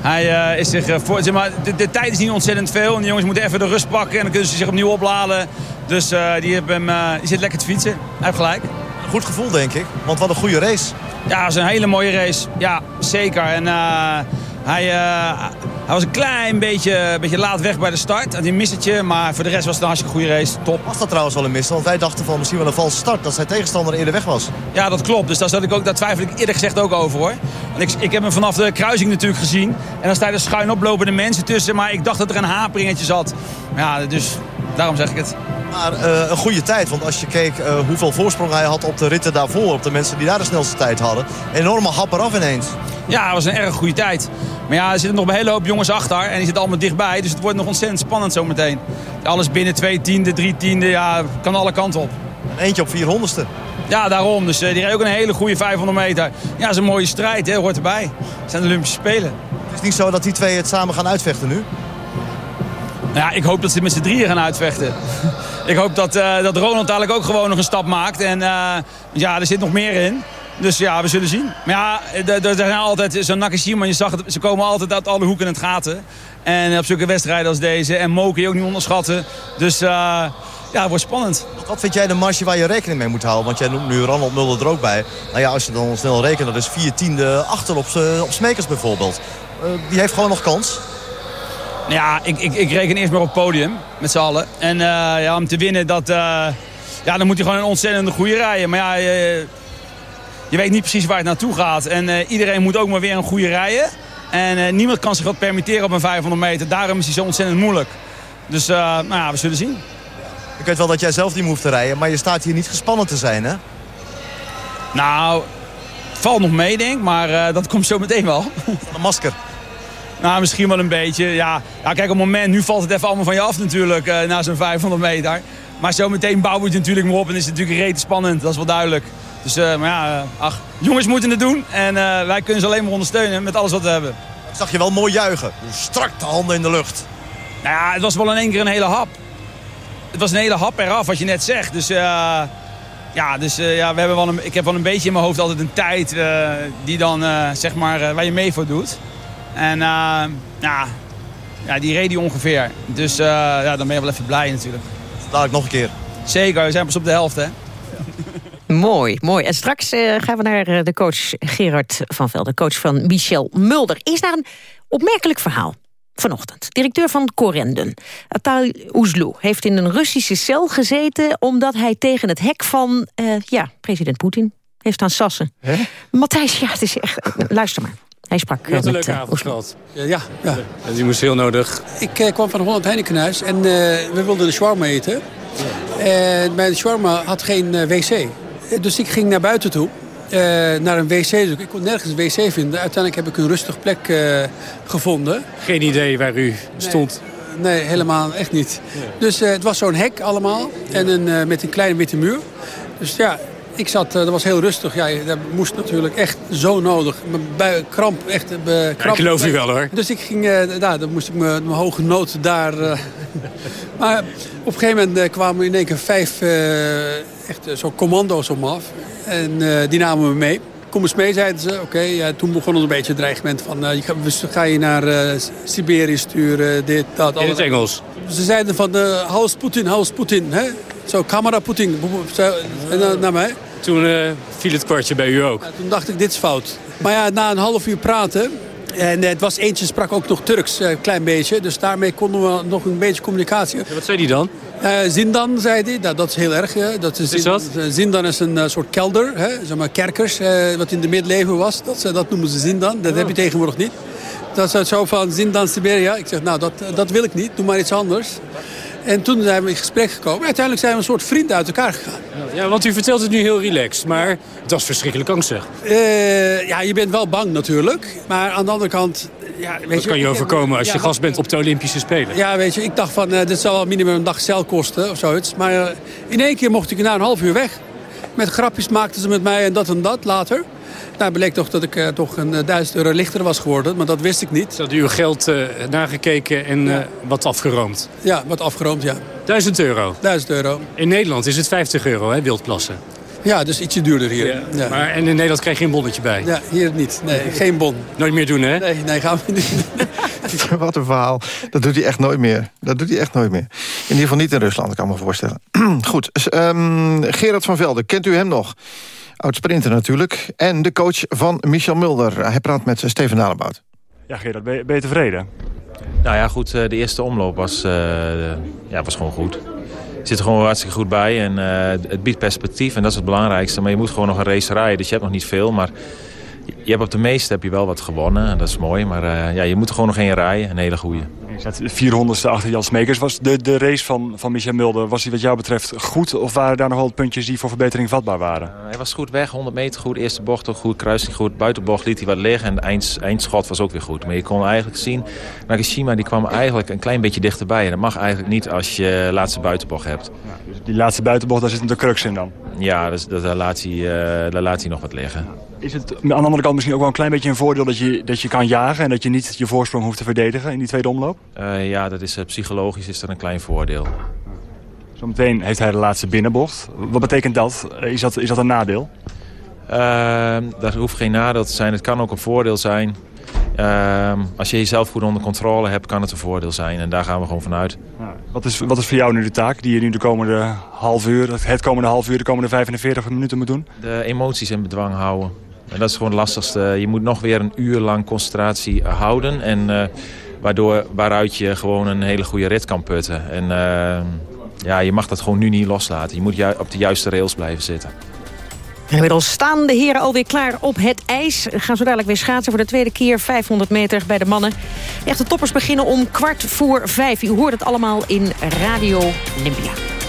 Hij is zich voor, zeg maar, de, de, tijd is niet ontzettend veel. En de jongens moeten even de rust pakken. En dan kunnen ze zich opnieuw opladen. Dus die, hem, die zit lekker te fietsen. Hij heeft gelijk goed gevoel, denk ik. Want wat een goede race. Ja, het was een hele mooie race. Ja, zeker. En uh, hij, uh, hij was een klein beetje, beetje laat weg bij de start. Had een missetje, maar voor de rest was het een hartstikke goede race. Top. Was dat trouwens wel een mis? Want wij dachten van misschien wel een valse start. Dat zijn tegenstander eerder weg was. Ja, dat klopt. Dus daar, zat ik ook, daar twijfel ik eerder gezegd ook over hoor. Want ik, ik heb hem vanaf de kruising natuurlijk gezien. En dan staan er schuin oplopende mensen tussen. Maar ik dacht dat er een haperingetje zat. Ja, dus daarom zeg ik het. Maar uh, een goede tijd, want als je keek uh, hoeveel voorsprong hij had op de ritten daarvoor... op de mensen die daar de snelste tijd hadden. Enorme hap eraf ineens. Ja, het was een erg goede tijd. Maar ja, er zitten nog een hele hoop jongens achter en die zitten allemaal dichtbij. Dus het wordt nog ontzettend spannend zometeen. Alles binnen twee tiende, drie tiende, ja, kan alle kanten op. Eentje op 400ste. Ja, daarom. Dus uh, die rijdt ook een hele goede 500 meter. Ja, dat is een mooie strijd, hè, hoort erbij. Het zijn de Olympische Spelen. Het is niet zo dat die twee het samen gaan uitvechten nu? Nou ja, ik hoop dat ze met z'n drieën gaan uitvechten. ik hoop dat, uh, dat Ronald eigenlijk ook gewoon nog een stap maakt. En uh, ja, er zit nog meer in. Dus ja, we zullen zien. Maar ja, er zijn altijd zo'n Nakashima. Je zag het, ze komen altijd uit alle hoeken en het gaten. En op zulke wedstrijden als deze. En Mo kun je ook niet onderschatten. Dus uh, ja, het wordt spannend. Wat vind jij de marge waar je rekening mee moet houden? Want jij noemt nu Ronald Mulder er ook bij. Nou ja, als je dan snel rekent, dat is vier tiende achter op, op Smekers bijvoorbeeld. die heeft gewoon nog kans. Ja, ik, ik, ik reken eerst maar op het podium met z'n allen. En uh, ja, om te winnen, dat, uh, ja, dan moet hij gewoon een ontzettende goede rijden. Maar ja, je, je weet niet precies waar het naartoe gaat. En uh, iedereen moet ook maar weer een goede rijden. En niemand kan zich wat permitteren op een 500 meter. Daarom is hij zo ontzettend moeilijk. Dus nou ja, we zullen zien. Ik weet wel dat jij zelf die hoeft te rijden, maar je staat hier niet gespannen te zijn, hè? Nou, het valt nog mee, denk ik, maar dat komt zo meteen wel. Een masker. Nou, misschien wel een beetje. Ja, ja kijk, op het moment, nu valt het even allemaal van je af natuurlijk, uh, na zo'n 500 meter. Maar zometeen bouwen we het natuurlijk maar op en is het natuurlijk rete spannend, dat is wel duidelijk. Dus, uh, maar ja, uh, ach, jongens moeten het doen en wij kunnen ze alleen maar ondersteunen met alles wat we hebben. Ik zag je wel mooi juichen, strak de handen in de lucht. Nou ja, het was wel in één keer een hele hap. Het was een hele hap eraf, wat je net zegt. Dus ja, dus ja, we hebben wel een, ik heb wel een beetje in mijn hoofd altijd een tijd die dan, zeg maar, waar je mee voor doet. En uh, ja, ja, die reed die ongeveer. Dus uh, ja, dan ben je wel even blij natuurlijk. Dadelijk nog een keer. Zeker, we zijn pas op de helft hè. Mooi, mooi. En straks uh, gaan we naar uh, de coach Gerard van Velde, coach van Michel Mulder. Eerst naar een opmerkelijk verhaal. Vanochtend. Directeur van Corendon, Atal Oezlou, heeft in een Russische cel gezeten... omdat hij tegen het hek van uh, ja, president Poetin heeft staan sassen. Matthijs, ja, het is echt... Luister maar. Hij sprak ja, met een leuke uh, avond gehad. Ja, ja. ja. Die moest heel nodig. Ik uh, kwam van het Holland Heinekenhuis en uh, we wilden de shawarma eten. En mijn shawarma had geen wc. Dus ik ging naar buiten toe. naar een wc zoeken. Ik kon nergens een wc vinden. Uiteindelijk heb ik een rustige plek gevonden. Geen idee waar u stond? Nee, helemaal echt niet. Dus het was zo'n hek allemaal. En een, met een kleine witte muur. Dus ja, ik zat, dat was heel rustig. Ja, dat moest natuurlijk echt zo nodig. Mijn bui, kramp, echt uh, kramp. Ja, ik geloof u wel hoor. Dus ik ging, uh, nou, dan moest ik mijn hoge noten daar... Uh, maar op een gegeven moment kwamen in één keer vijf echt zo commando's om af. En die namen me mee. Kom eens mee, zeiden ze. Oké, okay, ja, toen begon een beetje het dreigement van... je ga, ga, je naar Siberië sturen, dit, dat. In het Engels? Ze zeiden van, house Putin, house Putin. Hè? Zo, camera Poetin. En naar mij. Toen uh, viel het kwartje bij u ook. Ja, toen dacht ik, dit is fout. Maar ja, na een half uur praten... En het was eentje sprak ook nog Turks, een uh, klein beetje. Dus daarmee konden we nog een beetje communicatie. Ja, wat zei die dan? Uh, zindan, zei hij. Nou, dat is heel erg. Hè. Dat is, is dat? Zindan is een soort kelder. Hè. Zeg maar kerkers, wat in de middeleeuwen was. Dat, dat noemen ze zindan. Dat oh. heb je tegenwoordig niet. Dat is zo van zindan Siberia. Ik zeg, nou, dat, dat wil ik niet. Doe maar iets anders. En toen zijn we in gesprek gekomen. Uiteindelijk zijn we een soort vrienden uit elkaar gegaan. Ja, want u vertelt het nu heel relaxed, maar het was verschrikkelijk angstig. Uh, ja, je bent wel bang natuurlijk. Maar aan de andere kant... Ja, weet dat je, kan je overkomen als je gast bent op de Olympische Spelen. Ja, weet je, ik dacht van, uh, dit zal wel minimum een dag cel kosten of zoiets. Maar uh, in één keer mocht ik na een half uur weg. Met grapjes maakten ze met mij en dat en dat later. Nou, bleek toch dat ik uh, toch een uh, duizend euro lichter was geworden. Maar dat wist ik niet. Ze hadden uw geld uh, nagekeken en ja. wat afgeroomd? Ja, wat afgeroomd, ja. Duizend euro? Duizend euro. In Nederland is het 50 euro, hè, wildplassen. Ja, dus ietsje duurder hier. Ja. Ja. Maar, en in Nederland krijg je geen bonnetje bij? Ja, hier niet. Nee, geen bon. Nooit meer doen, hè? Nee, nee gaan we niet Wat een verhaal. Dat doet hij echt nooit meer. Dat doet hij echt nooit meer. In ieder geval niet in Rusland, kan ik me voorstellen. Goed, um, Gerard van Velden, kent u hem nog? Oud-sprinter natuurlijk. En de coach van Michel Mulder. Hij praat met Steven Dalebout. Ja, Gerard, ben je, ben je tevreden? Nou ja, goed. De eerste omloop was, uh, ja, was gewoon goed. Het zit er gewoon hartstikke goed bij. En uh, het biedt perspectief en dat is het belangrijkste. Maar je moet gewoon nog een race rijden. Dus je hebt nog niet veel. Maar je hebt op de meeste heb je wel wat gewonnen. En dat is mooi. Maar uh, ja, je moet er gewoon nog één rijden. Een hele goede. Je staat 400ste achter Jan Smekers. Was de, de race van, van Michel Mulder, was die wat jou betreft goed? Of waren daar nog wel puntjes die voor verbetering vatbaar waren? Uh, hij was goed weg, 100 meter goed. Eerste bocht ook goed, kruising goed. Buitenbocht liet hij wat liggen en de eind, eindschot was ook weer goed. Maar je kon eigenlijk zien, Nagashima die kwam eigenlijk een klein beetje dichterbij. En dat mag eigenlijk niet als je laatste buitenbocht hebt. Ja, dus die laatste buitenbocht, daar zit een de crux in dan? Ja, dus, dat, daar, laat hij, uh, daar laat hij nog wat liggen. Is het aan de andere kant misschien ook wel een klein beetje een voordeel dat je, dat je kan jagen... en dat je niet je voorsprong hoeft te verdedigen in die tweede omloop? Uh, ja, dat is, uh, psychologisch is dat een klein voordeel. Zometeen heeft hij de laatste binnenbocht. Wat betekent dat? Is dat, is dat een nadeel? Uh, dat hoeft geen nadeel te zijn. Het kan ook een voordeel zijn. als je jezelf goed onder controle hebt, kan het een voordeel zijn. En daar gaan we gewoon vanuit. Ja. Wat, is, wat is voor jou nu de taak die je nu de komende half uur... het komende half uur, de komende 45 minuten moet doen? De emoties in bedwang houden. En dat is gewoon het lastigste. Je moet nog weer een uur lang concentratie houden. En waardoor, waaruit je gewoon een hele goede rit kan putten. En uh, ja, je mag dat gewoon nu niet loslaten. Je moet op de juiste rails blijven zitten. Inmiddels staan de heren alweer klaar op het ijs. Gaan zo dadelijk weer schaatsen voor de tweede keer. 500 meter bij de mannen. Echte toppers beginnen om kwart voor vijf. U hoort het allemaal in Radio Olympia.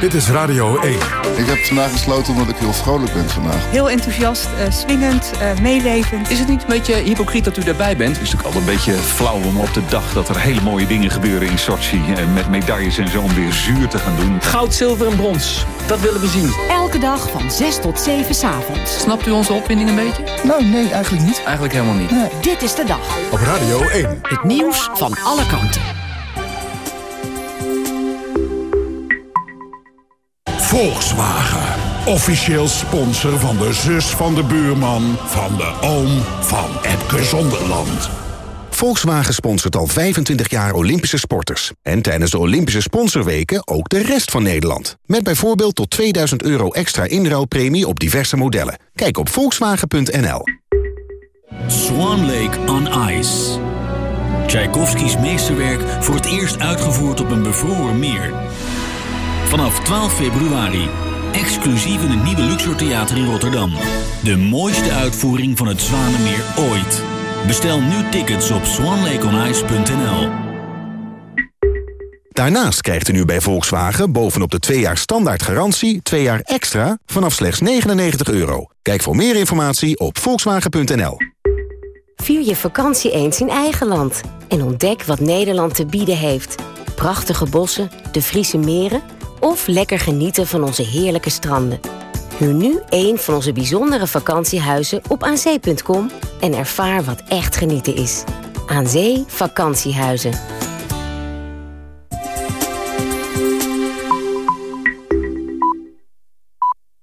Dit is Radio 1. Ik heb vandaag gesloten omdat ik heel vrolijk ben vandaag. Heel enthousiast, uh, swingend, uh, meelevend. Is het niet een beetje hypocriet dat u daarbij bent? Het is natuurlijk al een beetje flauw om op de dag dat er hele mooie dingen gebeuren in Sochi... met medailles en zo om weer zuur te gaan doen. Goud, zilver en brons, dat willen we zien. Elke dag van 6 tot 7 s'avonds. Snapt u onze opwinding een beetje? Nou, nee, eigenlijk niet. Eigenlijk helemaal niet. Nee. Dit is de dag. Op Radio 1. Het nieuws van alle kanten. Volkswagen. Officieel sponsor van de zus van de buurman... van de oom van Epke Zonderland. Volkswagen sponsort al 25 jaar Olympische sporters. En tijdens de Olympische sponsorweken ook de rest van Nederland. Met bijvoorbeeld tot 2000 euro extra inruilpremie op diverse modellen. Kijk op volkswagen.nl. Swan Lake on Ice. Tchaikovskis meesterwerk voor het eerst uitgevoerd op een bevroren meer. Vanaf 12 februari. Exclusief in het nieuwe Luxor Theater in Rotterdam. De mooiste uitvoering van het Zwanenmeer ooit. Bestel nu tickets op swanlakeonice.nl. Daarnaast krijgt u nu bij Volkswagen bovenop de 2 jaar standaard garantie... 2 jaar extra vanaf slechts 99 euro. Kijk voor meer informatie op volkswagen.nl. Vier je vakantie eens in eigen land. En ontdek wat Nederland te bieden heeft. Prachtige bossen, de Friese meren... of lekker genieten van onze heerlijke stranden. Huur nu een van onze bijzondere vakantiehuizen op aanzee.com... en ervaar wat echt genieten is. Aan Zee Vakantiehuizen.